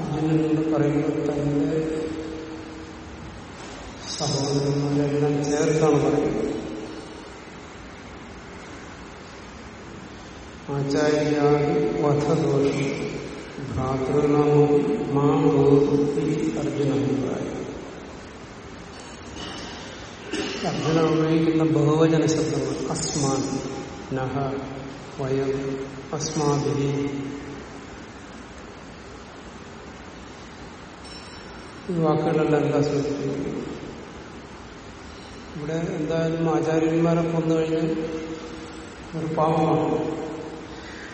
അർജുനനോട് പറയുമ്പോൾ തന്റെ സഹോദരന്മാരെല്ലാം ചേർത്താണ് പറയുന്നത് ആചാര്യാദി വധദോഷം ഭ്രാതൃനാമം മാം അർജുന അഭിപ്രായം അർജുന ഉപയോഗിക്കുന്ന ബഹുവചന ശബ്ദങ്ങൾ അസ്മാൻ നഹ വയം അസ്മാഭി ഈ വാക്കുകളെല്ലാം എന്താ സൂചിപ്പിക്കുന്നത് ഇവിടെ എന്തായാലും ആചാര്യന്മാരെ കൊന്നു കഴിഞ്ഞാൽ ഒരു പാപമാണ്.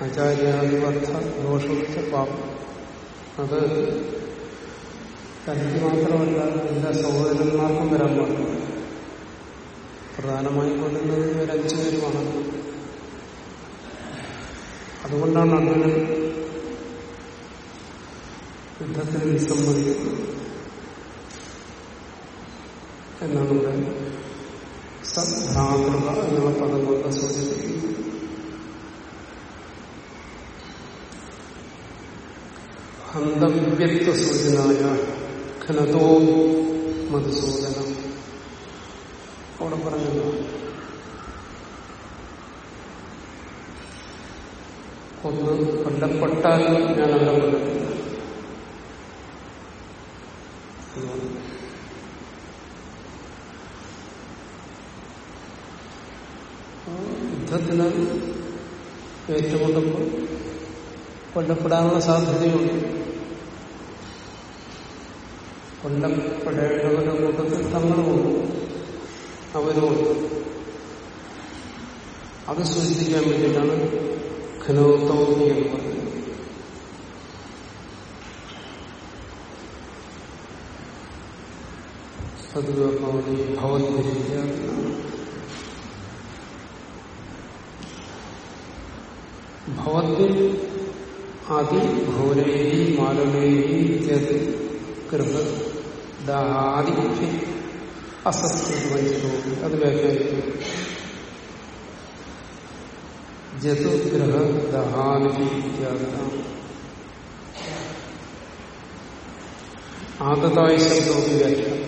ആചാര്യാധിപർത്ഥ ദോഷമിച്ച പാപം. അത് തനിക്ക് മാത്രമല്ല എല്ലാ സഹോദരന്മാർക്കും വരാൻ പാടില്ല. പ്രധാനമായി കൊല്ലുന്നത് ഒരു പേരുമാണ്. അതുകൊണ്ടാണ് അർജുനൻ യുദ്ധത്തിൽ വിസമ്മതിക്കുന്നത്. എന്നാണ് ഇവിടെ സദ്ഭ്രാന്തത എന്നുള്ള പദം കൊണ്ട് സൂചിപ്പിക്കുന്നത് ഹന്തവ്യത്വ സൂചനായ ഘനതോ മധുസൂചനം അവിടെ പറഞ്ഞല്ലോ കൊന്ന് കൊല്ലപ്പെട്ടാലും ഞാൻ അവരെ കൊല്ലത്തില്ല. യുദ്ധത്തിന് ഏറ്റുമുട്ടുമ്പോൾ കൊല്ലപ്പെടാനുള്ള സാധ്യതയുണ്ട്. കൊല്ലപ്പെടേണ്ടവരുടെ കൂട്ടത്തിൽ തങ്ങളുമുണ്ട്. അവരുമുണ്ട്. അത് സൂചിപ്പിക്കാൻ വേണ്ടിയിട്ടാണ് ഘനോത്തൗമി എന്ന് പറയുന്നത്. സദ്ഗൗരി ഭവദ്ഭിരിയ ഭവദ്ഭിൽ അതി ഘോരേഹി മാലവേഹി ഇത്യാദി കൃത ദാദി അസത്യവഞ്ചിതോപി അത് വ്യാഖ്യാനിക്കുന്നു. ജതുഗ്രഹ ദഹാദി ആദതായ ശബ്ദോപി വ്യാഖ്യാനം.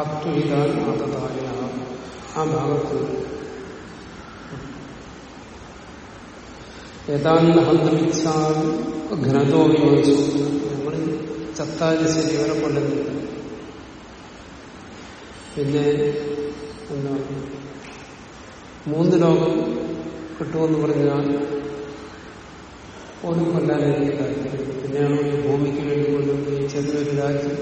അത്വിതാൻ ആദതായ ആ ഭാഗത്ത് ഏതാണ്ട് ഹന്തമിച്ചാ ഘനതോ വിമോചിച്ചു നമ്മൾ ചത്താൽ ശരി ഇവരെ പിന്നെ എന്താ മൂന്ന് ലോകം കിട്ടുമെന്ന് പറഞ്ഞാൽ ഒരു കൊല്ലാൻ എനിക്ക് പിന്നെയാണ് ഭൂമിക്ക് വേണ്ടി ഈ ചെറിയൊരു രാജ്യം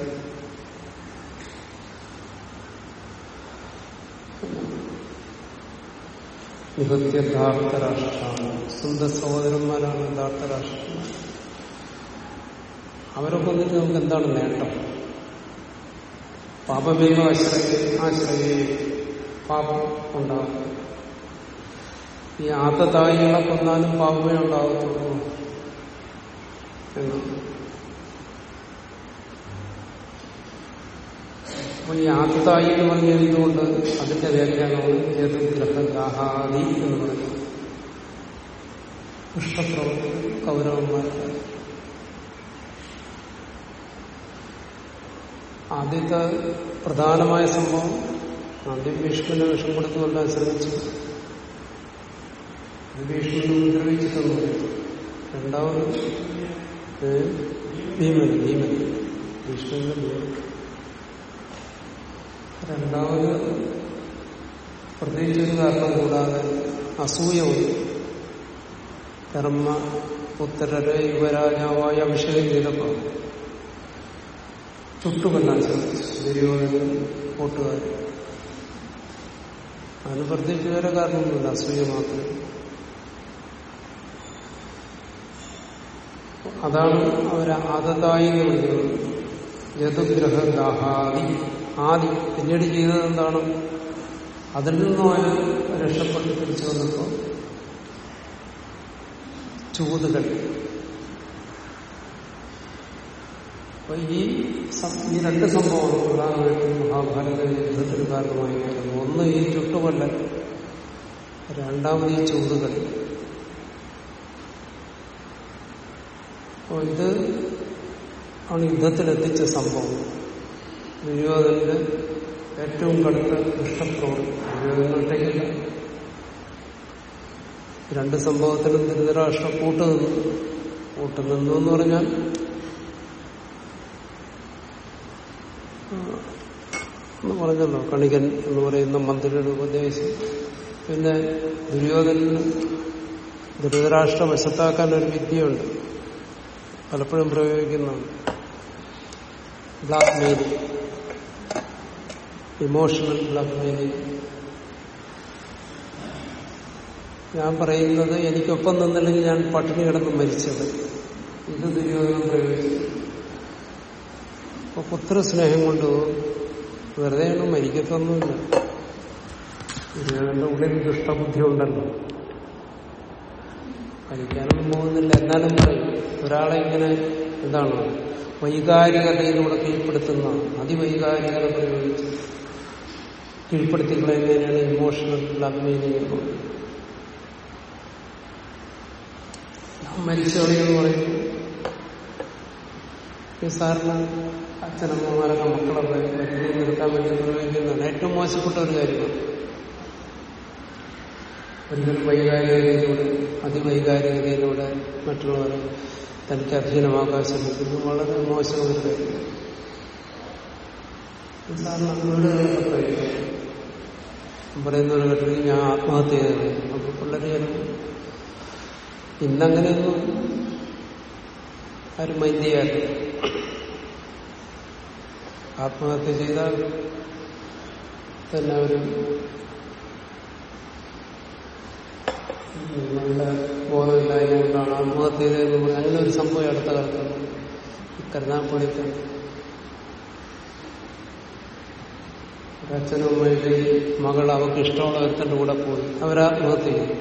നിഹത്യ ധാർത്തരാഷ്ട്രമാണ് സ്വന്തം സഹോദരന്മാരാണ് ധാർത്തരാഷ്ട്രന്മാർ അവരൊക്കെ വന്നിട്ട് നമുക്ക് എന്താണ് നേട്ടം? പാപമേവ ആശ്രയ ആശ്രയേ പാപം ഉണ്ടാകും ഈ ആത്തതായികളെ കൊന്നാലും പാപമേ ഉണ്ടാകത്തുള്ളൂ. എന്നാണ്. അപ്പൊ ഈ ആത്തായി എന്ന് പറഞ്ഞ എന്തുകൊണ്ട് അതിന്റെ വ്യാഖ്യാനമാണ് എന്ന് പറയുന്നത് പുഷ്ടപ്രവർത്തി കൗരവന്മാരുടെ ആദ്യത്തെ പ്രധാനമായ സംഭവം ആദ്യം ഭീഷ്മന്റെ വിഷം കൊടുത്തുകൊണ്ട് ശ്രമിച്ചു. ഭീഷ്മന് ഉപദ്രവിച്ചിട്ടെന്ന് രണ്ടാമത് ഭീമൻ ഭീമൻ. ഭീഷ്മന്റെ ഭീമൻ. രണ്ടാമത് പ്രത്യേകിച്ച് ഒരു കാരണം കൂടാതെ അസൂയ ഉണ്ട് ധർമ്മ പുത്രരെ യുവരാജാവായി അഭിഷേകം ചെയ്തപ്പോൾ ചുട്ടുകൊല്ലാൻ ശ്രമിച്ചു. ദുര്യോധന കൂട്ടുകാർ. അതിന് പ്രത്യേകിച്ച് വേറെ കാരണമൊന്നുമില്ല. അസൂയ മാത്രം അതാണ് അവരെ ആദതായി വിളിക്കുന്നത് യതുഗ്രഹ ദാഹാദി ആദി പിന്നീട് ചെയ്തത് എന്താണ്? അതിൽ നിന്നും രക്ഷപ്പെട്ട് തിരിച്ചു വന്നപ്പോ ചൂതുകൾ അപ്പൊ ഈ ഈ രണ്ട് സംഭവങ്ങൾ പ്രധാനമായിട്ടും മഹാഭാരത യുദ്ധത്തിന് കാരണമായി കാരണമായിരുന്നു ഒന്ന് ഈ ചുട്ടുകൊല്ലൽ രണ്ടാമത് ഈ ചൂതുകൾ അപ്പോൾ ഇത് ആണ് യുദ്ധത്തിലെത്തിച്ച സംഭവം. ദുര്യോധനന്റെ ഏറ്റവും കടുത്ത ദുഷ്ടപ്രവൃത്തി ദുര്യോധന ഒറ്റയ്ക്കില്ല രണ്ട് സംഭവത്തിലും ധൃതരാഷ്ട്രം കൂട്ടുനിന്നു. കൂട്ടുനിന്നു എന്ന് പറഞ്ഞാൽ പറഞ്ഞല്ലോ കണികൻ എന്ന് പറയുന്ന മന്ത്രിയുടെ ഉപദേശം. പിന്നെ ദുര്യോധനന് ദുരിതരാഷ്ട്രം വശത്താക്കാൻ ഒരു വിദ്യയുണ്ട്. പലപ്പോഴും പ്രയോഗിക്കുന്നതാണ് blackmail emotional blackmail ഞാൻ പറയുന്നത് എനിക്കൊപ്പം നിന്നില്ലെങ്കിൽ ഞാൻ പട്ടിണി കിടന്ന് മരിച്ചത്. ഇത് ദുര്യോധനം പ്രയോഗിച്ചു. അപ്പൊ പുത്രസ്നേഹം കൊണ്ട് വെറുതെ ഒന്നും മരിക്കത്തൊന്നുമില്ല. ദുര്യോധന്റെ ഉള്ളിൽ ദുഷ്ടബുദ്ധി ഉണ്ടല്ലോ. മരിക്കാനൊന്നും പോകുന്നില്ല. എന്നാലും പറയും ഒരാളെ ഇങ്ങനെ എന്താണ് വൈകാരികതയിലൂടെ കീഴ്പ്പെടുത്തുന്ന അതിവൈകാരികത പ്രയോഗിച്ച് കീഴ്പ്പെടുത്തിക്കളയുന്നതിനാണ് ഇമോഷണൽ ബ്ലാക്ക്മെയിലിംഗ് എന്ന് പറയുന്നത്. ഞാൻ മരിച്ചോളിയെന്ന് പറയും ഈ സാറിന് അച്ഛനമ്മമാരൊക്കെ മക്കളൊക്കെ മരുന്നിൽ നിർത്താൻ വേണ്ടി പ്രയോഗിക്കുന്നതാണ് ഏറ്റവും മോശപ്പെട്ട ഒരു കാര്യമാണ് ഒരിക്കലും വൈകാരികതയിലൂടെ അതിവൈകാരികതയിലൂടെ മറ്റുള്ളവരെ തനിക്ക് അധീനമാക്കാൻ ശ്രമിക്കുന്നത് വളരെ മോശമൊരു കാര്യം. സാറിന് വീടുകളിലൊക്കെ പ്രയോഗിക്കാം പറയുന്ന ഒരു ഘട്ടത്തിൽ ഞാൻ ആത്മഹത്യ ചെയ്തത് അപ്പൊ പിള്ളേര് ഇന്നങ്ങനെയൊന്നും ആരും മൈൻഡ് ചെയ്യാറില്ല. ആത്മഹത്യ ചെയ്താൽ തന്നെ അവർ നല്ല ബോധമില്ലായ്മ കൊണ്ടാണ് ആത്മഹത്യ അങ്ങനെ ഒരു സംഭവം അടുത്ത കാലത്ത് കരുനാപ്പള്ളിക്ക് അച്ഛനും അമ്മയുടെ മകൾ അവർക്ക് ഇഷ്ടമുള്ള ഒരുത്തന്റെ കൂടെ പോയി അവരാത്മഹത്യ ചെയ്തു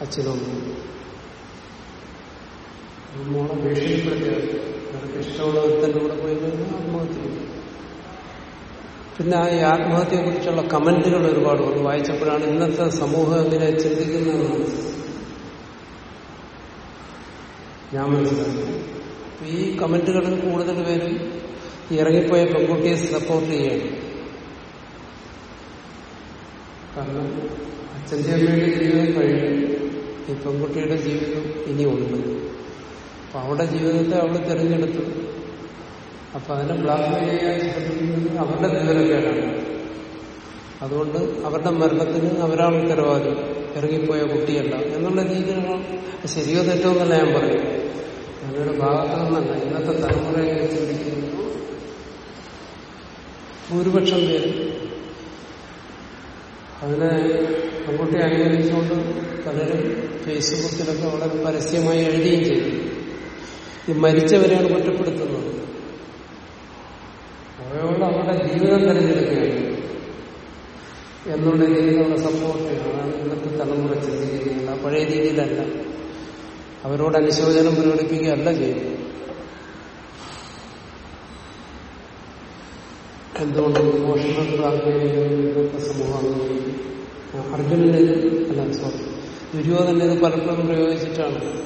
അച്ഛനും അമ്മയും മോളെ ഭീഷണിപ്പെടുത്തിയാണ് അവർക്ക് ഇഷ്ടമുള്ള ഒരുത്തന്റെ കൂടെ പോയി കഴിഞ്ഞാൽ ആത്മഹത്യ ചെയ്തു പിന്നെ ഈ ആത്മഹത്യയെ കുറിച്ചുള്ള കമന്റുകൾ ഒരുപാട് വന്നു. വായിച്ചപ്പോഴാണ് ഇന്നത്തെ സമൂഹം എങ്ങനെ ചിന്തിക്കുന്നതെന്ന് ഞാൻ മനസ്സിലാക്കി. ഈ കമന്റുകളിൽ കൂടുതൽ പേരും ഇറങ്ങിപ്പോയ പെൺകുട്ടിയെ സപ്പോർട്ട് ചെയ്യണം. കാരണം അച്ഛന്റെ അമ്മയുടെ ജീവിതം കഴിഞ്ഞു. ഈ പെൺകുട്ടിയുടെ ജീവിതം ഇനിയുണ്ട്. അപ്പൊ അവളുടെ ജീവിതത്തെ അവൾ തിരഞ്ഞെടുത്തു. അപ്പൊ അതിനെ ബ്ലാക്ക്മെയിൽ ചെയ്യാൻ ശ്രമിക്കുന്നത് അവരുടെ വിവരക്കേടാണ് അതുകൊണ്ട് അവരുടെ മരണത്തിന് അവരാണ് ഉത്തരവാദി. ഇറങ്ങിപ്പോയ കുട്ടിയല്ല. എന്നുള്ള രീതിയിലാണ് ശരിയോ തെറ്റോ എന്നല്ല ഞാൻ പറയും. ഞങ്ങളുടെ ഭാഗത്തു നിന്നല്ല. ഇന്നത്തെ തലമുറയെ ചിന്തിക്കുന്നത് ഭൂരിപക്ഷം പേര് അതിനെ പെൺകുട്ടി അനുകരിച്ചുകൊണ്ട് പലരും ഫേസ്ബുക്കിലൊക്കെ വളരെ പരസ്യമായി എഴുതുകയും ചെയ്തു. ഈ മരിച്ചവരെയാണ് കുറ്റപ്പെടുത്തുന്നത്. അവരോട് അവരുടെ ജീവിതം തിരഞ്ഞെടുക്കുകയാണ്. എന്നുള്ള രീതിയിലുള്ള സപ്പോർട്ട് ചെയ്യണം. ഇന്നത്തെ തലമുറ ചിന്തിക്കുന്നത് പഴയ രീതിയിലല്ല. അവരോട് അനുശോചനം പ്രകടിപ്പിക്കുകയല്ല ചെയ്യുന്നത്. എന്തുകൊണ്ട് ബ്ലാക്ക്മെയിലിംഗ് ഇന്നത്തെ സമൂഹം അർജുനന് അല്ല സോറി ദുര്യോധന പലപ്പോഴും പ്രയോഗിച്ചിട്ടാണ്.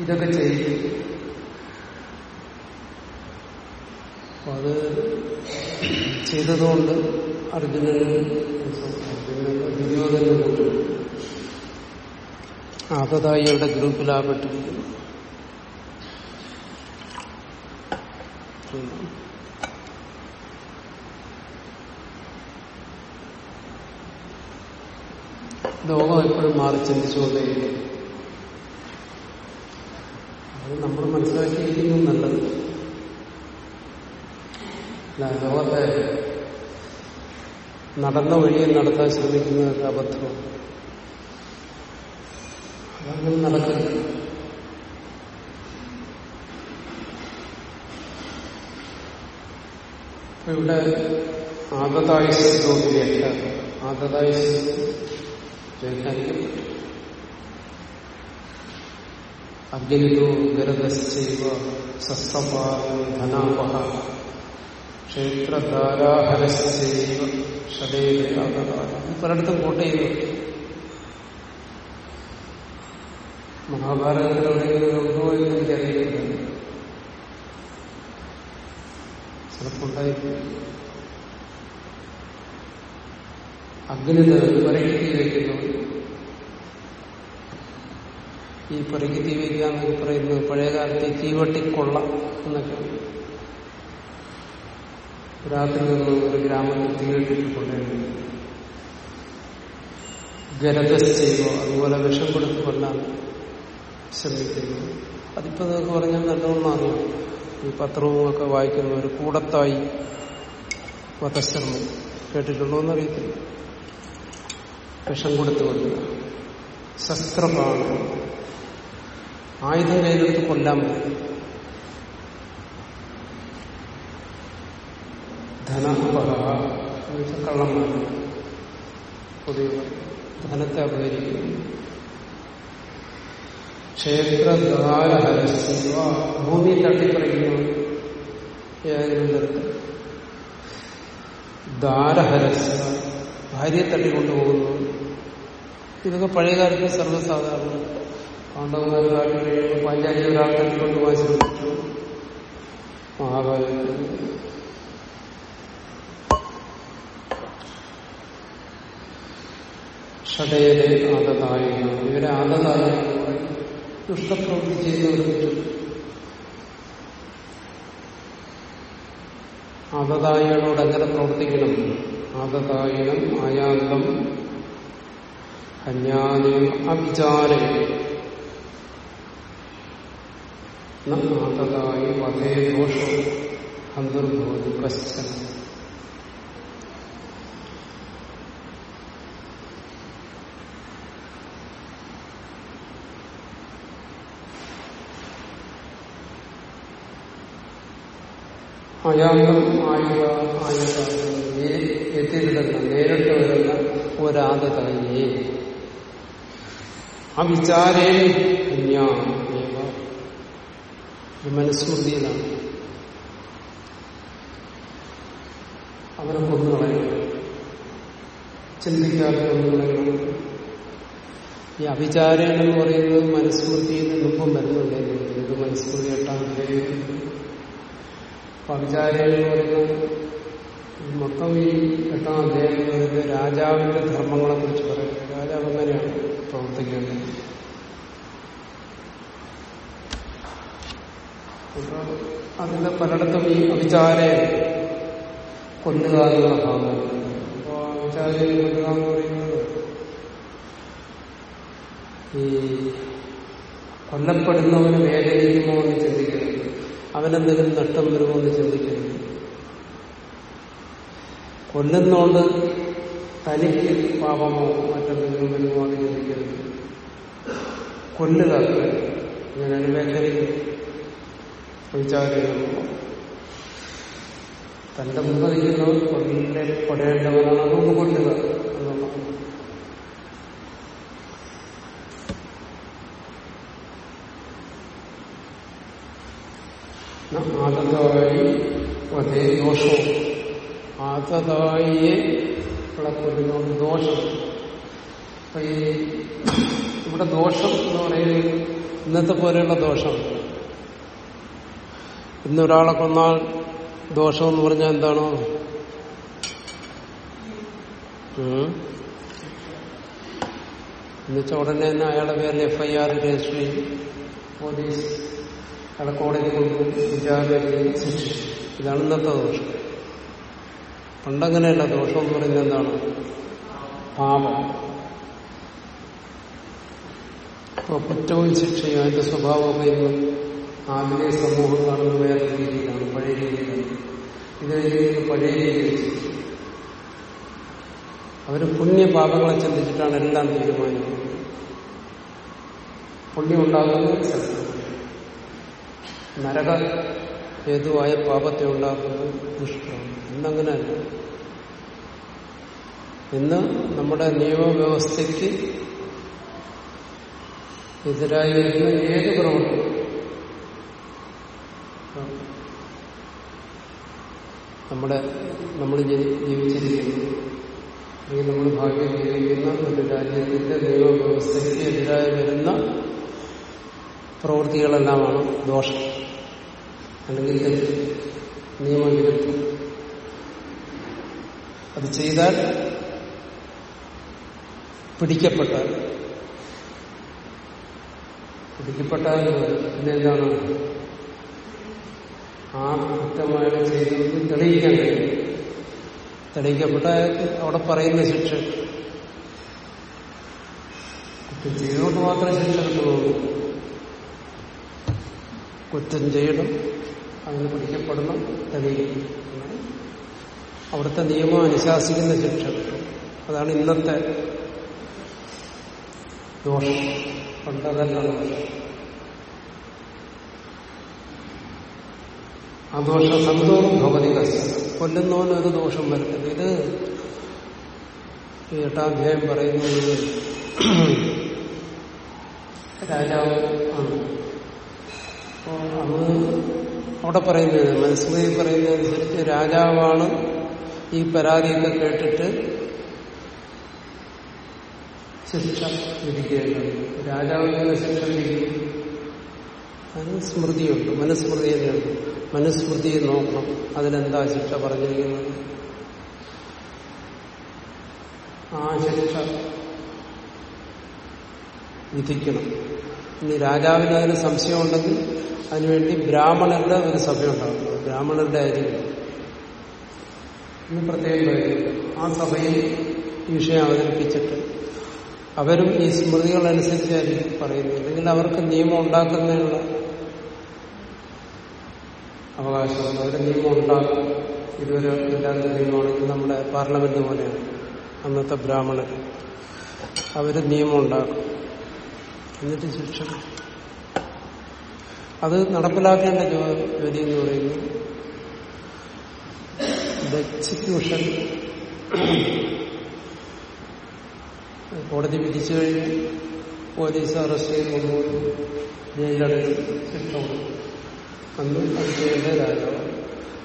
ഇതൊക്കെ ചെയ്യും. അപ്പൊ അത് ചെയ്തതുകൊണ്ട് അർജുനന് ഗ്രൂപ്പിൽ ആപതായിയുടെ ഗ്രൂപ്പിലാപ്പെട്ടിരിക്കുന്നു ലോകം എപ്പോഴും മാറി ചിന്തിച്ചുകൊണ്ടേയിരിക്കും അത് നമ്മൾ മനസ്സിലാക്കിയിരിക്കുന്നു നല്ലത്. ലോകത്തെ നടന്ന വഴിയെ നടത്താൻ ശ്രമിക്കുന്നത് അബദ്ധമാണ് അതങ്ങനെ നടക്കരുത് ഇവിടെ ആദതായുസ് തോന്നിയല്ല ആദതായുസ് വ്യാഖ്യാനിക്കും അഗ്നിതോ ഗരദശ്ചൈവ സസ്തപാലം ധനാപഹ. ക്ഷേത്രധാരാഹരശ്ചൈവ ഷടേയാദതാരം പലയിടത്തും കോട്ട് ചെയ്തു മഹാഭാരതത്തിൽ എവിടെയെങ്കിലും ഉണ്ടോ എന്ന് എനിക്കറിയില്ല. ചിലപ്പുണ്ടായിരിക്കും അഗ്നിത പരകി വയ്ക്കുന്നു. ഈ പരകി തീ വയ്ക്കുക എന്നൊക്കെ പറയുന്നത് പഴയകാലത്ത് തീവട്ടിക്കൊള്ള എന്നൊക്കെ. രാത്രി നിന്ന് ഒരു ഗ്രാമത്തിൽ തീയിട്ടിട്ട് കൊണ്ടുവരുന്നു ഗരതസ്ഥയോ അതുപോലെ വിഷം കൊടുത്ത് കൊല്ലാൻ ശ്രമിക്കുന്നു. അതിപ്പോ നിങ്ങൾക്ക് പറഞ്ഞാൽ അറിയാം ഈ പത്രവും ഒക്കെ വായിക്കുന്ന ഒരു കൂടത്തായി വധശ്രമം കേട്ടിട്ടുണ്ടോ എന്നറിയത്തില്ല. വിഷം കൊടുത്ത് കൊല്ലുക. ശസ്ത്രമാണ് ആയുധം കയ്യിലെടുത്ത് കൊല്ലാൻ പറ്റും. ധനപഹ കള്ളന്മാർ പൊതുവെ ധനത്തെ അപകരിക്കുന്നു ക്ഷേത്രദ്വാരഹരസ്യ ഭൂമി തട്ടിപ്പറിക്കുന്നു. ഏതെങ്കിലും തരത്തിൽ ദ്വാരഹരസ്യ ഭാര്യയെ തട്ടിക്കൊണ്ടുപോകുന്നു. ഇതൊക്കെ പഴയകാലത്ത് സർവസാധാരണ. പാണ്ഡവന്മാർ കാട്ടി കഴിയുമ്പോൾ പാഞ്ചാലി ഒരാൾ തട്ടിക്കൊണ്ട് ശ്രമിച്ചു. മഹാഭാരതത്തിൽ ഷടയിലെ ആദതായ ഇവരെ ആദതായ ദുഷ്ടപ്രവൃത്തി ചെയ്തവർക്ക് ആദതായികളോട് എങ്ങനെ പ്രവർത്തിക്കണം? ആദതായികം ആയാന്തം ഹന്യാനം അവിചാരം ആദതായി വധേ ദോഷം അന്തർഭൂതി കശ്ചന അയാന്തം ആയുധ ആയുധ എത്തിയിടുന്ന നേരിട്ട് വരുന്ന ഒരാദതായിയെ ആ വിചാരേ മനസ്മൃതിയിലാണ് അവരെ കൊന്നുകളയണം ചിന്തിക്കാതെ കൊന്നുകളയണം ഈ അവിചാരം എന്ന് പറയുന്നത് മനുസ്മൃതിയിൽ നിന്നും വരുന്നുണ്ടെങ്കിൽ ഇത് മനുസ്മൃതി എട്ടാം അധ്യായം പവിചാരം എന്ന് മൊത്തം ഈ എട്ടാം അധ്യായങ്ങളിൽ രാജാവിന്റെ ധർമ്മങ്ങളെ കുറിച്ച് പറയുന്നത്. രാജാവ് എങ്ങനെയാണ് പ്രവർത്തിക്കേണ്ടത് അപ്പൊ അതിന്റെ പലയിടത്തും ഈ അഭിചാരെ കൊല്ലുക എന്നുള്ള ഭാഗം. അപ്പോ അവിചാരെ കൊല്ലുക എന്ന് പറയുന്നത് ഈ കൊല്ലപ്പെടുന്നവന് വേദനിക്കുമോ എന്ന് ചിന്തിക്കരുത്. അവനെന്തെങ്കിലും നഷ്ടം വരുമോ എന്ന് ചിന്തിക്കരുത്. കൊല്ലുന്നോണ്ട് തനിക്ക് പാപമോ മറ്റെന്തെങ്കിലും വരുമോ എന്ന് ചിന്തിക്കരുത്. കൊല്ലുക. ഞാൻ വ്യാഖ്യാനിക്കുന്നത് വിചാരിക്കുന്നു. തന്റെ മുമ്പ് നിൽക്കുന്നവൻ കൊല്ലെ കൊടേണ്ടവനാണ്. അതുകൊണ്ട് കൊല്ലുക. ആദതായി അതേ ദോഷവും ആദതായിയെ കൊല്ലുന്നതുകൊണ്ട് ദോഷം ഇവിടെ ദോഷം എന്ന് പറയുന്നത് ഇന്നത്തെ പോലെയുള്ള ദോഷം. ഇന്നൊരാളെ കൊന്നാൽ ദോഷം എന്ന് പറഞ്ഞാൽ എന്താണോ? എന്നുവെച്ചാൽ ഉടനെ തന്നെ അയാളെ പേരിൽ എഫ്ഐആർ രജിസ്റ്റർ ചെയ്യും. പോലീസ് അയാളെ കോടതി കൊടുക്കും വിചാരണ ശിക്ഷിച്ചു ഇതാണ് ഇന്നത്തെ ദോഷം. പണ്ടങ്ങനെയല്ല. ദോഷം എന്ന് പറയുന്നത് എന്താണ്? പാപം. അപ്പോൾ കുറ്റവും ശിക്ഷയും അതിന്റെ സ്വഭാവമൊക്കെ ഇന്നും ആധുനിക സമൂഹം കാണുന്ന വേറെ രീതിയിലാണ് പഴയ രീതിയിലാണ്. ഇത് ചെയ്യുന്നത് പഴയ രീതിയിൽ അവർ പുണ്യപാപങ്ങളെ ചിന്തിച്ചിട്ടാണ് എല്ലാം തീരുമാനിക്കുന്നത്. പുണ്യം ഉണ്ടാകുന്നത് നരക ഹേതുവായ പാപത്തെ ഉണ്ടാക്കുന്നത് ദുഷ്പ്രവൃത്തി ഇന്നങ്ങനെയല്ല. ഇന്ന് നമ്മുടെ നിയമവ്യവസ്ഥയ്ക്ക് എതിരായി വരുന്ന ഏത് പ്രവൃത്തി നമ്മുടെ നമ്മൾ ജീവിച്ചിരിക്കുന്നു. അല്ലെങ്കിൽ നമ്മൾ ഭാഗ്യം ജീവിക്കുന്ന ഒരു രാജ്യത്തിന്റെ നിയമവ്യവസ്ഥയ്ക്ക് എതിരായി വരുന്ന പ്രവൃത്തികളെല്ലാമാണ് ദോഷം. അല്ലെങ്കിൽ തെറ്റ് നിയമവിരുദ്ധം അത് ചെയ്താൽ പിടിക്കപ്പെട്ടാൽ പിടിക്കപ്പെട്ടാൽ പിന്നെ എന്താണ്? ആ കുറ്റമായിട്ട് ചെയ്തത് തെളിയിക്കാൻ കഴിയും. തെളിയിക്കപ്പെട്ട അവിടെ പറയുന്ന ശിക്ഷ. കുറ്റം ചെയ്തുകൊണ്ട് മാത്രമേ ശിക്ഷ കിട്ടുന്നുള്ളൂ. കുറ്റം ചെയ്യണം. അതിന് പിടിക്കപ്പെടണം തെളിയിക്കും അവിടുത്തെ നിയമം അനുശാസിക്കുന്ന ശിക്ഷ. അതാണ് ഇന്നത്തെ ദോഷം. പണ്ടതല്ല ആ ദോഷം സന്തോഷം ഭവതി കസ്യ കൊല്ലുന്നവന് ഒരു ദോഷം വരുത്തില്ല. ഇത് എട്ടാധ്യായം എട്ടാം പറയുന്നത് രാജാവ് ആണ്. അത് അവിടെ പറയുന്നത് മനസ്സിലായി പറയുന്നതനുസരിച്ച് രാജാവാണ് ഈ പരാതിയൊക്കെ കേട്ടിട്ട് ശിക്ഷ വിധിക്കേണ്ടത്. രാജാവിന്റെ ശിക്ഷ വിധിക്കും അതിന് സ്മൃതിയുണ്ട് മനുസ്മൃതി തന്നെയുണ്ട്. മനുസ്മൃതിയെ നോക്കണം അതിലെന്താ ശിക്ഷ പറഞ്ഞിരിക്കുന്നത്? ആ ശിക്ഷ വിധിക്കണം. ഇനി രാജാവിന് അതിന് സംശയമുണ്ടെങ്കിൽ അതിനുവേണ്ടി ബ്രാഹ്മണരുടെ ഒരു സഭയുണ്ടാകും. ബ്രാഹ്മണരുടെ ആയിരിക്കും ഇന്ന് പ്രത്യേകം പറയുന്നു. ആ സഭയിൽ ഈ വിഷയം അവതരിപ്പിച്ചിട്ട് അവരും ഈ സ്മൃതികളനുസരിച്ചായിരിക്കും പറയുന്നത്. അല്ലെങ്കിൽ അവർക്ക് നിയമം ഉണ്ടാക്കുന്നതിനുള്ള അവകാശമുണ്ട്. അവരുടെ നിയമം ഉണ്ടാക്കും. ഇതുവരെ ഇല്ലാത്ത നിയമമാണെങ്കിൽ നമ്മുടെ പാർലമെന്റ് പോലെയാണ്. അന്നത്തെ ബ്രാഹ്മണർ അവർ നിയമം ഉണ്ടാക്കും. എന്നിട്ട് ശിക്ഷ. അത് നടപ്പിലാക്കേണ്ട ജോലി എന്ന് പറയുന്നത് എക്സിക്യൂഷൻ കോടതി വിധിച്ചു കഴിഞ്ഞ് പോലീസ് അറസ്റ്റ് ചെയ്ത് കൊണ്ടുപോയി. ജയിലടയിൽ ശിക്ഷ കൊടുക്കും അന്ന് അത് ചെയ്യേണ്ട രാജാവ്.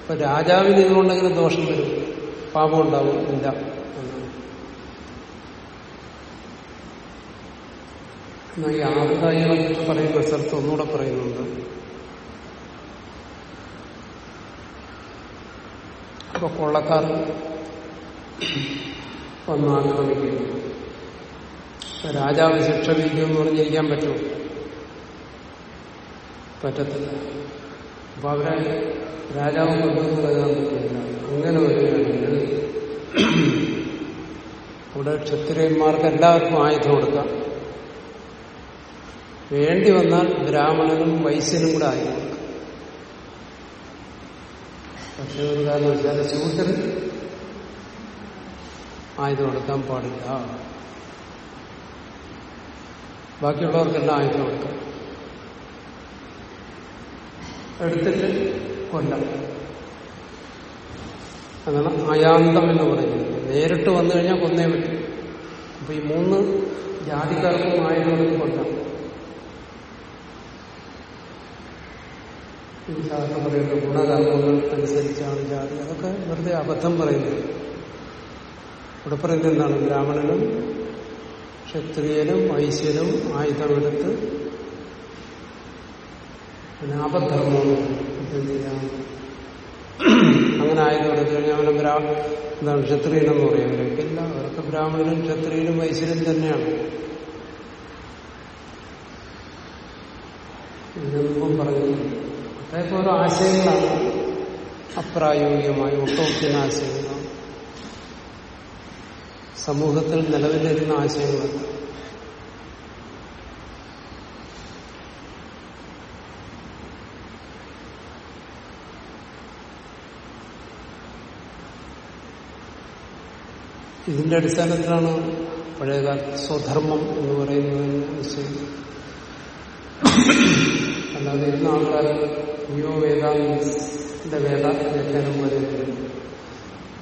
അപ്പൊ രാജാവിന് ഇതുകൊണ്ടെങ്കിലും ദോഷം വരും. പാപം ഉണ്ടാവും. ഇല്ല എന്നാണ് എന്നാൽ ഈ ആദായികളെന്നൊക്കെ പറയുന്ന സ്ഥലത്ത് ഒന്നുകൂടെ പറയുന്നുണ്ട്. അപ്പൊ കൊള്ളക്കാർ വന്ന് ആക്രമിക്കുന്നു. രാജാവ് ശിക്ഷ വിധിക്കുമെന്ന് പറഞ്ഞിരിക്കാൻ പറ്റുമോ? പറ്റത്തില്ല. അപ്പൊ അവരെ രാജാവ് കൊണ്ടുവന്ന് കരുതാൻ പറ്റില്ല. അങ്ങനെ വരികയാണെങ്കിൽ അവിടെ ക്ഷത്രിയന്മാർക്ക് എല്ലാവർക്കും ആയുധം കൊടുക്കാം. വേണ്ടി വന്നാൽ ബ്രാഹ്മണനും വൈശ്യനും കൂടെ ആയുധം കൊടുക്കാം പക്ഷെ ഒരു കാരണം വെച്ചാൽ ശൂദ്രൻ ആയുധം കൊടുക്കാൻ പാടില്ല. ബാക്കിയുള്ളവർക്കെല്ലാം ആയുധം കൊടുക്കാം എടുത്തിട്ട് കൊല്ലം. അതാണ് അയാന്തം എന്ന് പറയുന്നത്. നേരിട്ട് വന്നു കഴിഞ്ഞാൽ കൊന്നേ പറ്റും. അപ്പൊ ഈ മൂന്ന് ജാതിക്കാർക്കും ആയുധം കൊല്ലാം. സാധാരണ പറയുന്ന ഗുണകർമ്മങ്ങൾ അനുസരിച്ചാണ് ജാതി. അതൊക്കെ വെറുതെ അബദ്ധം പറയുന്നത്. ഇവിടെ പറയുന്നത് എന്താണ് ബ്രാഹ്മണനും ക്ഷത്രിയനും വൈശ്യനും ആയുധമെടുത്ത് ആപദ്ധർമ്മവും യുദ്ധം ചെയ്യാം അങ്ങനെ ആയുധം എടുത്തു കഴിഞ്ഞാൽ അവനെ ബ്രാ എന്താണ് ക്ഷത്രിയനെന്ന് പറയാൻ കഴിയില്ല അവർക്ക് ബ്രാഹ്മണനും ക്ഷത്രിയനും വൈശ്യനും തന്നെയാണ്. ഇതിനൊന്നും പറഞ്ഞു അതൊക്കെ ഓരോ ആശയങ്ങളാണ്. അപ്രായോഗികമായി ഒട്ടൊപ്പിക്കുന്ന ആശയങ്ങൾ സമൂഹത്തിൽ നിലവിലിരുന്ന ആശയങ്ങൾ ഇതിന്റെ അടിസ്ഥാനത്തിലാണ് പഴയകാല സ്വധർമ്മം എന്ന് പറയുന്നതിന് നിശ്ചയിക്കുന്നത് അല്ലാതെ ഇന്ന് ആൾക്കാർ അയ്യോ വേദാന്ത വേദ വ്യാഖ്യാനം പോലെ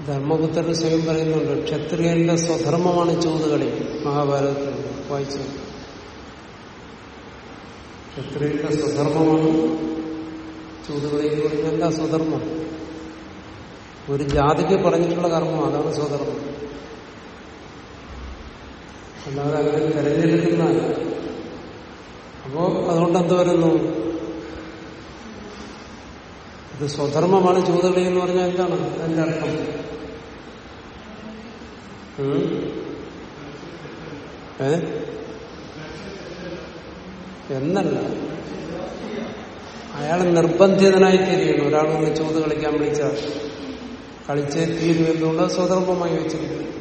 ധർമ്മപുത്രൻ സ്വയം പറയുന്നുണ്ട് ക്ഷത്രിയന്റെ സ്വധർമ്മമാണ് ചൂതുകളി മഹാഭാരതത്തിൽ വായിച്ചു ക്ഷത്രിയന്റെ സ്വധർമ്മമാണ് ചൂതുകളി എന്ന് എന്താ സ്വധർമ്മം. ഒരു ജാതിക്ക് പറഞ്ഞിട്ടുള്ള കർമ്മം അതാണ് സ്വധർമ്മം. അല്ലാതെ അങ്ങനെ തെരഞ്ഞെടുക്കുന്നതല്ല അപ്പോ അതുകൊണ്ട് എന്ത് വരുന്നു ഇത് സ്വധർമ്മമാണ് ചൂതളി എന്ന് പറഞ്ഞാൽ എന്താണ്? അതിന്റെ അർത്ഥം? ഏ? എന്നല്ല. അയാൾ നിർബന്ധിതനായി തിരിയണം ഒരാളൊന്ന് ചൂത് കളിക്കാൻ വിളിച്ചാൽ. കളിച്ചേ തീരുമെന്നുള്ള സ്വധർമ്മമായി വെച്ചിരിക്കുന്നു.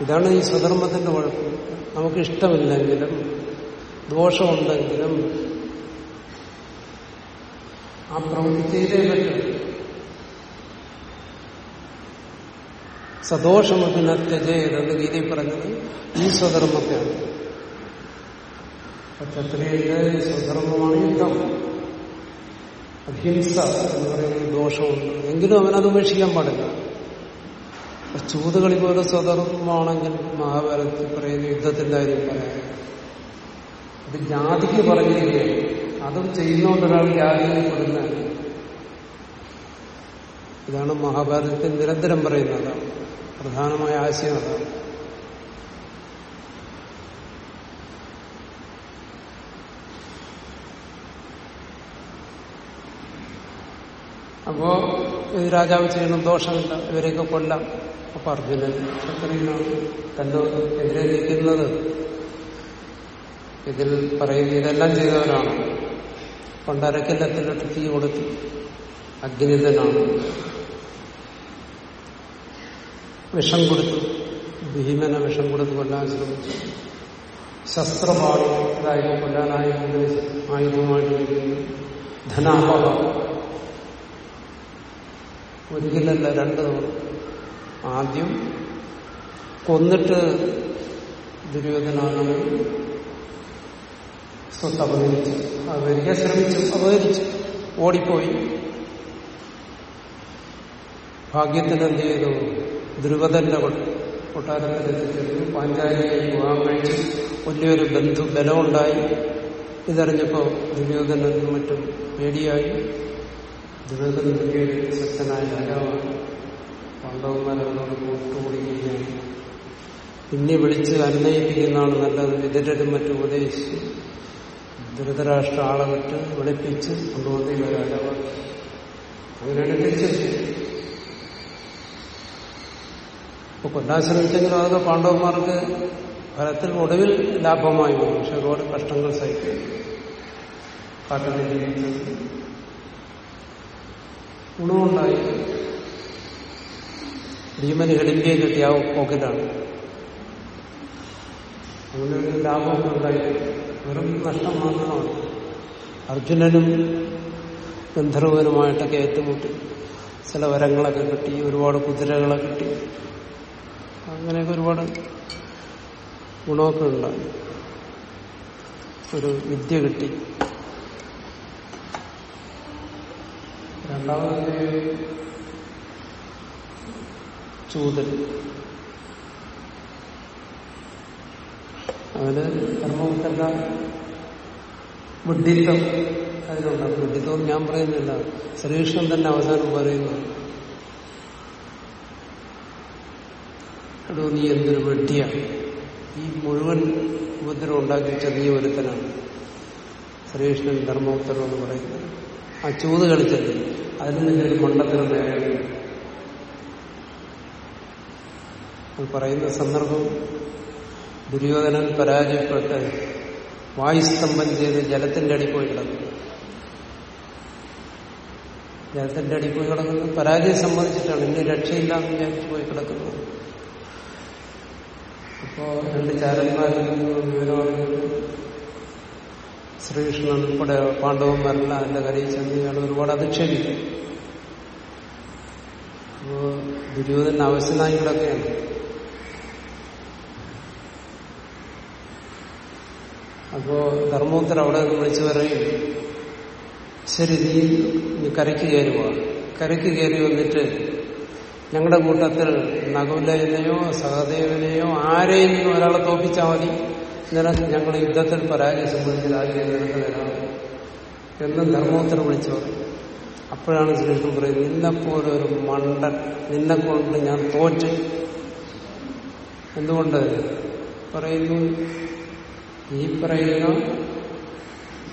ഇതാണ് ഈ സ്വധർമ്മത്തിന്റെ കുഴപ്പം. നമുക്ക് ഇഷ്ടമില്ലെങ്കിലും ദോഷമുണ്ടെങ്കിലും ആ പ്രവൃത്തി ചെയ്തേ പറ്റും. സദോഷമതിന ത്യജേതെന്ന് ഗീതയിൽ പറഞ്ഞത് ഈ സ്വധർമ്മത്തെയാണ്. ക്ഷത്രിയന്റെ സ്വധർമ്മമാണ് യുദ്ധം. അഹിംസ എന്ന് പറയുന്ന ദോഷമുണ്ട്. എങ്കിലും അവനത് ഉപേക്ഷിക്കാൻ പാടില്ല. ചൂതുകളി പോലെ സ്വതർമാണെങ്കിൽ മഹാഭാരതത്തിൽ പറയുന്ന യുദ്ധത്തിന്റെ കാര്യം പറയാം. അത് ജാതിക്ക് പറഞ്ഞിരിക്കുകയാണ് അതും ചെയ്യുന്നോണ്ട് ഒരാൾ ജാതിയിൽ ഇതാണ് മഹാഭാരതത്തിൽ നിരന്തരം പറയുന്നത് പ്രധാനമായ ആശയം അതാണ്. അപ്പോ രാജാവ് ചെയ്യണം ദോഷമില്ല. ഇവരെയൊക്കെ കൊല്ലാം. അപ്പൊ അർജുനൻ ക്ഷത്രിയനാണ് തന്റെ എതിരെ നിൽക്കുന്നത് ഇതിൽ പറയുന്ന ഇതെല്ലാം ചെയ്തവരാണ്. പണ്ട് അരക്കല്ലത്തിലിട്ട് തീ കൊടുത്തു അഗ്നിതനാണ് വിഷം കൊടുത്തു. ഭീമന വിഷം കൊടുത്ത് കൊല്ലാൻ ശ്രമിച്ചു. ശസ്ത്രപാടുകളായി കൊല്ലാനായി ആയുധമായിട്ട് ധനാപകം ഒരിക്കലല്ല രണ്ട് തവണ. ആദ്യം കൊന്നിട്ട് ദുര്യോധനാണ് സ്വത്ത് അപഹരിച്ചു. അപഹരിക്കാൻ ശ്രമിച്ചു. അപഹരിച്ചു. ഓടിപ്പോയി. ഭാഗ്യത്തിന് എന്ത് ചെയ്തു ധ്രുവതന്റെ കൊട്ടാരത്തിൽ എത്തിച്ചേർന്നു പാഞ്ചാലിയെ വിവാഹം കഴിച്ച്. വലിയൊരു ബന്ധു ബലമുണ്ടായി. ഇതറിഞ്ഞപ്പോ ദുര്യോധനും മറ്റും പേടിയായി. ദുരിതം വലിയൊരു ശക്തനായ രാജാവാണ്. പാണ്ഡവന്മാരവരോട് കൂട്ടുകൂടിയിരിക്കുകയാണ്. പിന്നെ വിളിച്ച് അന്വയിപ്പിക്കുന്നതാണ് നല്ലത്. വിദരും മറ്റും ഉപദേശിച്ച് ധൃതരാഷ്ട്ര ആളെ വിട്ട് വിളിപ്പിച്ച് കൊണ്ടുവന്ന് രാജാവാക്കി അങ്ങനെയാണ് തിരിച്ചു ഇപ്പൊ കൊല്ലാൻ ശ്രമിച്ചെങ്കിലും അതൊക്കെ പാണ്ഡവന്മാർക്ക് ഫലത്തിൽ ഒടുവിൽ ലാഭമായി വന്നു. പക്ഷെ ഒരുപാട് കഷ്ടങ്ങൾ സഹിക്കും. കാട്ടിൽ ജീവിതത്തിൽ ഗുണമുണ്ടായി ഭീമന് ഹിഡിമ്പിയെ കിട്ടിയ ആ പോക്കറ്റാണ് അങ്ങനെ ഒരു ലാഭമൊക്കെ ഉണ്ടായി വെറും നഷ്ടം മാത്രമാണ്. അർജുനനും ഗന്ധർവനുമായിട്ടൊക്കെ ഏറ്റുമുട്ടി. ചില വരങ്ങളൊക്കെ കിട്ടി ഒരുപാട് കുതിരകളെ കിട്ടി. അങ്ങനെയൊക്കെ ഒരുപാട് ഗുണമൊക്കെ ഉണ്ടായി. ഒരു വിദ്യ കിട്ടി. രണ്ടാമത് ചൂതൽ. അതിന് ധർമ്മമൊക്കെ ബുദ്ധിത്വം. അതിനുണ്ട് ബുദ്ധിത്വം ഞാൻ പറയുന്നില്ല. ശ്രീകൃഷ്ണൻ തന്നെ അവസാനം പറയുന്നു. എടോ നീ എന്തൊരു വെട്ടിയാണ് ഈ മുഴുവൻ ഉപദ്രവം ഉണ്ടാക്കി വെച്ച നീ ഒരുത്തനാണ്. ശ്രീകൃഷ്ണൻ ധർമ്മോത്തരം എന്ന് പറയുന്നത് ആ ചൂത് കളിച്ചത് അതിൽ നിന്നൊരു മണ്ടത്തരം വേറെ അത് പറയുന്ന സന്ദർഭം ദുര്യോധനൻ പരാജയപ്പെട്ട് വായുസ്തംഭം ചെയ്ത് ജലത്തിന്റെ അടി പോയി കിടക്കുന്നു. ജലത്തിന്റെ അടി പോയി കിടക്കുന്നത് പരാജയം സംബന്ധിച്ചിട്ടാണ് ഇനി രക്ഷയില്ലാന്ന് വിചാരിച്ചു പോയി കിടക്കുന്നത് അപ്പോ രണ്ട് ചാരന്മാരിൽ നിന്നും വിവരം ശ്രീകൃഷ്ണൻ ഉൾപ്പെടെ പാണ്ഡവന്മാരെല്ലാം അതിന്റെ കരയിൽ ചെന്ന് ഇയാൾ ഒരുപാട് അധിക്ഷേപിക്കും അപ്പോ ദുര്യോധന അവശനായി കിടക്കുകയാണ്. അപ്പോ ധർമ്മോത്തർ അവിടെ നിന്ന് വിളിച്ചു പറയും ശരി നീ കരയ്ക്ക് കയറുവാണ് കരയ്ക്ക് കയറി വന്നിട്ട് ഞങ്ങളുടെ കൂട്ടത്തിൽ നകുലനെയോ സഹദേവനെയോ ആരെയും ഒരാളെ തോപ്പിച്ചാൽ മതി. നിനക്ക് ഞങ്ങൾ യുദ്ധത്തിൽ പരാജയം സംഭവിച്ചതാകിയ നിനക്ക് തരാം എന്ന് ധർമ്മോത്തരം വിളിച്ചു പറയും. അപ്പോഴാണ് ശ്രീകൃഷ്ണൻ പറയുന്നത് നിന്നെപ്പോലെ ഒരു മണ്ടൻ നിന്നെ കൊണ്ട് ഞാൻ തോറ്റ്. എന്തുകൊണ്ട്? പറയുന്നു ഈ പറയുന്ന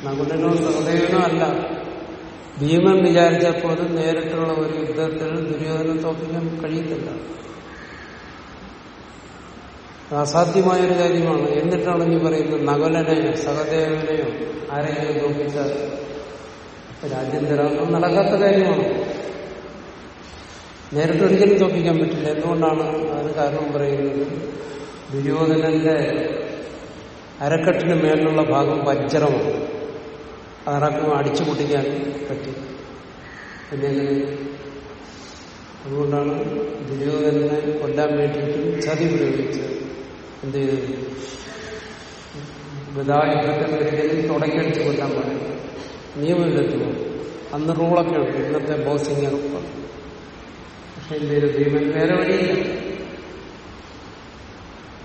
നകുലനോ സഹദേവനോ അല്ല. ഭീമൻ വിചാരിച്ചപ്പോലും നേരിട്ടുള്ള ഒരു യുദ്ധത്തിൽ ദുര്യോധന തോപ്പിക്കാൻ കഴിയത്തില്ല. അസാധ്യമായൊരു കാര്യമാണ്. എന്നിട്ടാണ് നീ പറയുന്നത് നകുലനെയോ സഹദേവനെയോ ആരെങ്കിലും തോപ്പിച്ചാൽ രാജ്യം തരാമെന്ന് നടക്കാത്ത കാര്യമാണ്. നേരിട്ടൊരിക്കലും തോപ്പിക്കാൻ പറ്റില്ല. എന്തുകൊണ്ടാണ് അതിന് കാരണം പറയുന്നത്? ദുര്യോധനന്റെ അരക്കെട്ടിന് മേലുള്ള ഭാഗം വജ്രമാണ്. അതാർക്കും അടിച്ചു പൊട്ടിക്കാൻ പറ്റും. പിന്നെ അതുകൊണ്ടാണ് ദുര്യോധനെ കൊല്ലാൻ വേണ്ടിയിട്ടും ചതി പ്രയോഗിച്ചത്. എന്ത് ചെയ്തു ഗതായുദ്ധത്തിൽ ഒരിക്കലും തുടക്കടിച്ച് കൊല്ലാൻ പാടില്ല. നിയമമില്ലെത്തുമോ അന്ന് റൂളൊക്കെ ഉണ്ട്. ഇന്നത്തെ ബോസിംഗ് ഉറപ്പ് പക്ഷെ എന്ത് ഭീമൻ വേറെ വഴിയില്ല.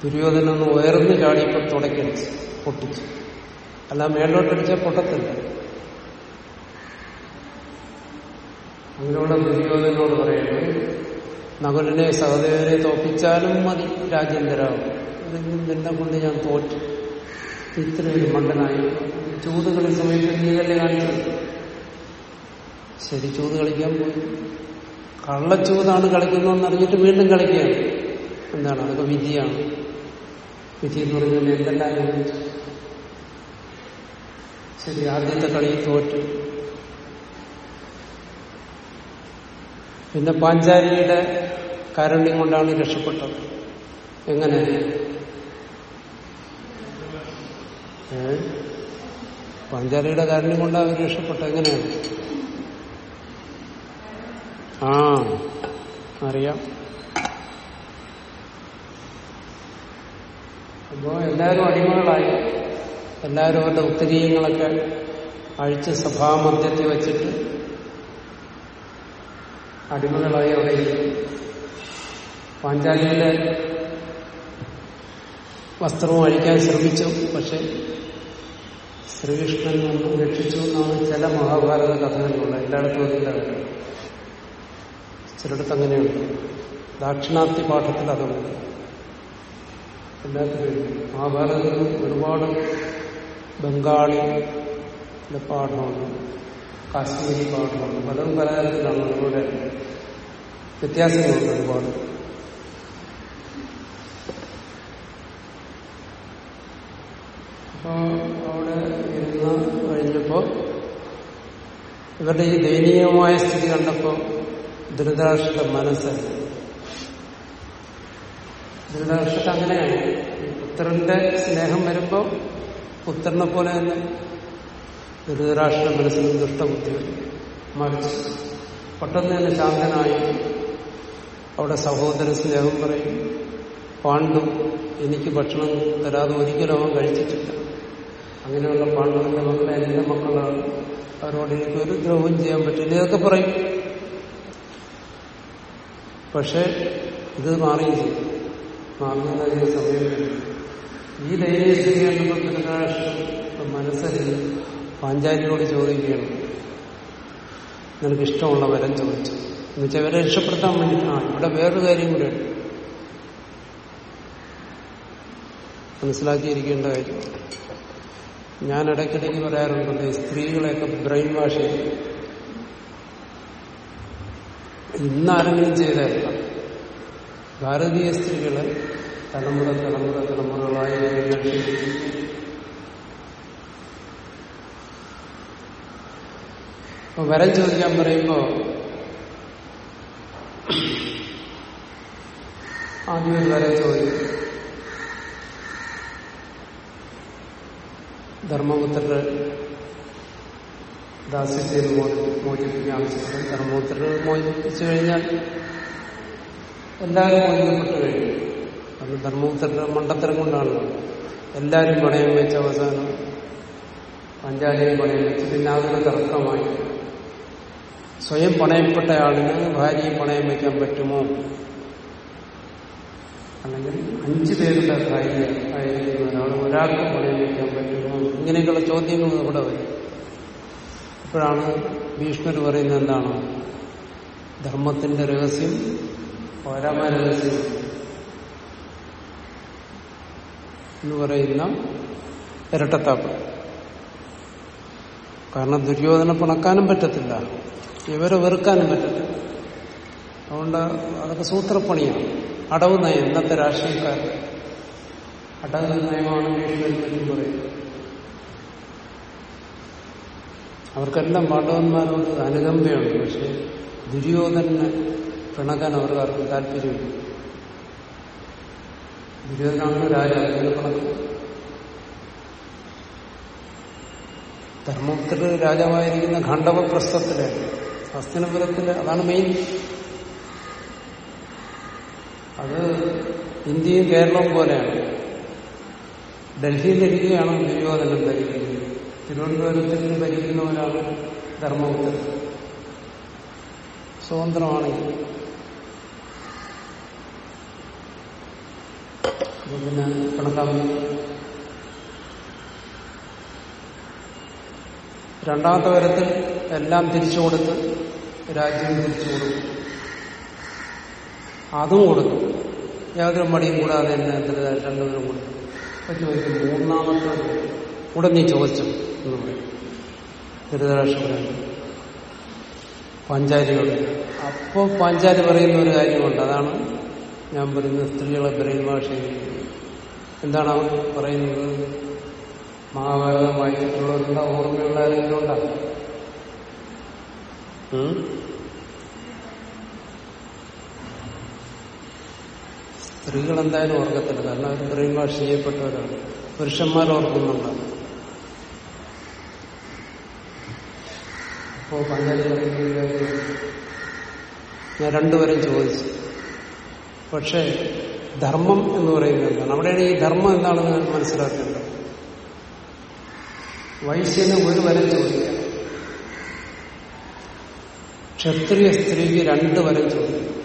ദുര്യോധനൊന്ന് ഉയർന്നു ചാടിയപ്പോൾ തുടക്കടിച്ച് പൊട്ടിച്ചു. അല്ല മേലോട്ടടിച്ചാൽ പൊട്ടത്തില്ല. അങ്ങനെയുള്ള ദുര്യോധനോട് പറയുന്നത് നകുലിനെ സഹദേവനെ തോപ്പിച്ചാലും മതി ഇതൊന്നും നിന്നെ കൊണ്ട് ഞാൻ തോറ്റു. ഇത്ര ഒരു മണ്ടനായി. ചൂത് കളി സമയത്ത് നീ തന്നെ കാണിച്ചത്? ശരി ചൂത് കളിക്കാൻ പോയി. കള്ളച്ചൂതാണ് കളിക്കുന്നതെന്ന് അറിഞ്ഞിട്ട് വീണ്ടും കളിക്കുകയാണ്. എന്താണ്? അതൊക്കെ വിധിയാണ്. വിധി എന്ന് പറഞ്ഞാൽ എന്തെല്ലാം ലഭിച്ചു ശരി ആദ്യത്തെ കളി തോറ്റു. പിന്നെ പാഞ്ചാലിയുടെ കാരുണ്യം കൊണ്ടാണ് രക്ഷപ്പെട്ടത്. എങ്ങനെ? പഞ്ചാരിയുടെ കാരുണ്യം കൊണ്ടാണ് അവർ രക്ഷപ്പെട്ടത്. എങ്ങനെയാണ് ആ അറിയാം. അപ്പോ എല്ലാവരും അടിമകളായി. എല്ലാവരും അവരുടെ ഉത്തരീയങ്ങളൊക്കെ അഴിച്ച് സഭാമധ്യത്തിൽ വെച്ചിട്ട് അടിമകളായി അവിടെ പാഞ്ചാലിയിലെ വസ്ത്രവും അഴിക്കാൻ ശ്രമിച്ചു പക്ഷെ ശ്രീകൃഷ്ണൻ ഒന്നും രക്ഷിച്ചു എന്നാണ് ചില മഹാഭാരത കഥകളിലുള്ള എല്ലായിടത്തും അതില്ല ചിലയിടത്ത് അങ്ങനെയുണ്ട്. ദാക്ഷിണാത്യ പാഠത്തിൽ അതുണ്ട്. എല്ലാത്തിലും മഹാഭാരതത്തിൽ ഒരുപാട് ബംഗാളി പാഠമുണ്ട് കാശ്മീരി പാഠമുണ്ട് പലതും പലതരത്തിലാണ് നമ്മുടെ വ്യത്യാസങ്ങളുണ്ട് ഒരുപാട്. അപ്പോ അവിടെ ഇരുന്ന് കഴിഞ്ഞപ്പോ ഇവരുടെ ഈ ദയനീയമായ സ്ഥിതി കണ്ടപ്പോ ധൃതരാഷ്ട്ര മനസ്സ് ധൃതരാഷ്ട്രക്ക് അങ്ങനെയാണ് പുത്രന്റെ സ്നേഹം വരുമ്പോ പുത്രനെ പോലെ തന്നെ ധൃതരാഷ്ട്ര മനസ്സിൽ ദുഷ്ടബുദ്ധി മറിച്ച് പെട്ടെന്ന് തന്നെ ശാന്തനായി അവിടെ സഹോദര സ്നേഹം പറയും. പാണ്ഡു എനിക്ക് ഭക്ഷണം തരാതെ ഒരിക്കലും അവൻ കഴിച്ചിട്ടില്ല. അങ്ങനെയുള്ള പാണ്ഡവന്റെ മക്കളെ എന്റെ മക്കളാണ്. അവരോട് എനിക്ക് ഒരു ദ്രോഹം ചെയ്യാൻ പറ്റില്ല ഇതൊക്കെ പറയും. പക്ഷെ ഇത് മാറിയില്ല മാറുന്ന സമയം ഈ സ്ഥിതി കണ്ടപ്പോൾ ധൃതരാഷ്ട്രം മനസ്സിൽ പാഞ്ചാലിയോട് ചോദിക്കുകയാണ്. നിനക്ക് ഇഷ്ടമുള്ള വരം ചോദിച്ചു. എന്നുവെച്ചാൽ ഇവരെ രക്ഷപ്പെടുത്താൻ വേണ്ടി ആ ഇവിടെ വേറൊരു കാര്യം കൂടെ മനസ്സിലാക്കിയിരിക്കേണ്ട കാര്യം. ഞാൻ ഇടയ്ക്കിടയ്ക്ക് പറയാറുണ്ട് സ്ത്രീകളെയൊക്കെ ബ്രെയിൻ വാഷ് ചെയ്യും. ഇന്നാരെങ്കിലും ചെയ്തതല്ല ഭാരതീയ സ്ത്രീകളെ തലമുറ തലമുറ തലമുറകളായി അപ്പൊ വരം ചോദിക്കാൻ പറയുമ്പോ ആദ്യം ഒരു വരം ചോദിക്കും ധർമ്മപുത്രരുടെ ദാസ്യത്തെ മോചിപ്പിക്കാൻ ആവശ്യപ്പെടും ധർമ്മപുത്രരെ മോചിപ്പിച്ചു കഴിഞ്ഞാൽ എല്ലാവരും മോചിക്കപ്പെട്ടു കഴിഞ്ഞു. കാരണം ധർമ്മപുത്രന്റെ മണ്ടത്തരം കൊണ്ടാണ്. എല്ലാവരും പണയം വെച്ച അവസാനം പഞ്ചാലയും പണയം വെച്ച് പിന്നെ അതൊരു തർക്കമായി. സ്വയം പണയപ്പെട്ട ആളിന് ഭാര്യയെ പണയം വയ്ക്കാൻ പറ്റുമോ? അല്ലെങ്കിൽ അഞ്ചു പേരുടെ ഭാര്യ ആയിരിക്കുന്ന ഒരാൾ ഒരാൾക്ക് പണയം വയ്ക്കാൻ പറ്റുമോ? ഇങ്ങനെയൊക്കെയുള്ള ചോദ്യങ്ങൾ ഇവിടെ വരും. അപ്പോഴാണ് ഭീഷ്മർ പറയുന്നത് എന്താണ്? ധർമ്മത്തിന്റെ രഹസ്യം പരമ രഹസ്യം. എന്ന് പറയുന്ന ഇരട്ടത്താപ്പ്. കാരണം ദുര്യോധന പിണക്കാനും പറ്റത്തില്ല. ഇവരെ വെറുക്കാനും പറ്റത്തില്ല. അതുകൊണ്ട് അതൊക്കെ സൂത്രപ്പണിയാണ്. അടവ് നയം ഇന്നത്തെ രാഷ്ട്രീയക്കാർ. അടവ് നയമാണ് അവർക്കെല്ലാം പാണ്ഡവന്മാരോട് അനുകമ്പയുണ്ട്. പക്ഷെ ദുര്യോധനെ പിണക്കാൻ അവർക്ക് താല്പര്യമില്ല. ദുര്യോധനാണ് രാജാവ് അങ്ങനെ പറഞ്ഞു. ധർമ്മപുത്ര രാജാവായിരിക്കുന്ന ഖണ്ഡവ ഹസ്തിനപുരത്തിൽ അതാണ് മെയിൻ അത് ഇന്ത്യയും കേരളവും പോലെയാണ്. ഡൽഹിയിലിരിക്കുകയാണ് ദുര്യോധനം ഭരിക്കുന്നത് തിരുവനന്തപുരത്തിൽ ഭരിക്കുന്നവരാണ് ധർമ്മപുത്ര സ്വതന്ത്രമാണെങ്കിൽ അപ്പൊ പിന്നെ കണക്കാൻ രണ്ടാമത്തെ തരത്തിൽ എല്ലാം തിരിച്ചു കൊടുത്ത് രാജ്യം തിരിച്ചു കൊടുത്തു അതും കൊടുത്തു യാതൊരു മടിയും കൂടാതെ തന്നെ രണ്ടുപേരും കൊടുക്കും. അപ്പൊ ചോദിക്കും മൂന്നാമത്തെ കൂടെ നീ ചോദിച്ചു എന്ന് പറയും. ധൃതരാഷ്ട്രം പഞ്ചായത്തുകൾ അപ്പോ പഞ്ചായത്ത് പറയുന്ന ഒരു കാര്യമുണ്ട്. അതാണ് ഞാൻ പറയുന്നത് സ്ത്രീകളെ ബ്രെയിൻ വാഷ് ചെയ്യുന്നത് എന്താണ് അവർ പറയുന്നത്? മഹാഭാരതം വായിച്ചിട്ടുള്ളവരുണ്ടോ ഓർമ്മയുള്ള ആരെങ്കിലും ഉണ്ടോ? സ്ത്രീകൾ എന്തായാലും ഓർക്കത്തില്ല. കാരണം അവർ ബ്രെയിൻ വാഷ് ചെയ്യപ്പെട്ടവരാണ്. പുരുഷന്മാർ ഓർക്കുന്നുണ്ട്? അപ്പോ പഞ്ചായത്ത് പറയുന്ന ഞാൻ രണ്ടുപേരും ചോദിച്ചു. പക്ഷേ ധർമ്മം എന്ന് പറയുന്നത് എന്താണ്? അവിടെയാണ് ഈ ധർമ്മം എന്താണെന്ന് മനസ്സിലാക്കേണ്ടത്. വൈശ്യന് ഒരു വരം ചോദിക്കാം. ക്ഷത്രിയ സ്ത്രീക്ക് രണ്ട് വരം ചോദിക്കാം.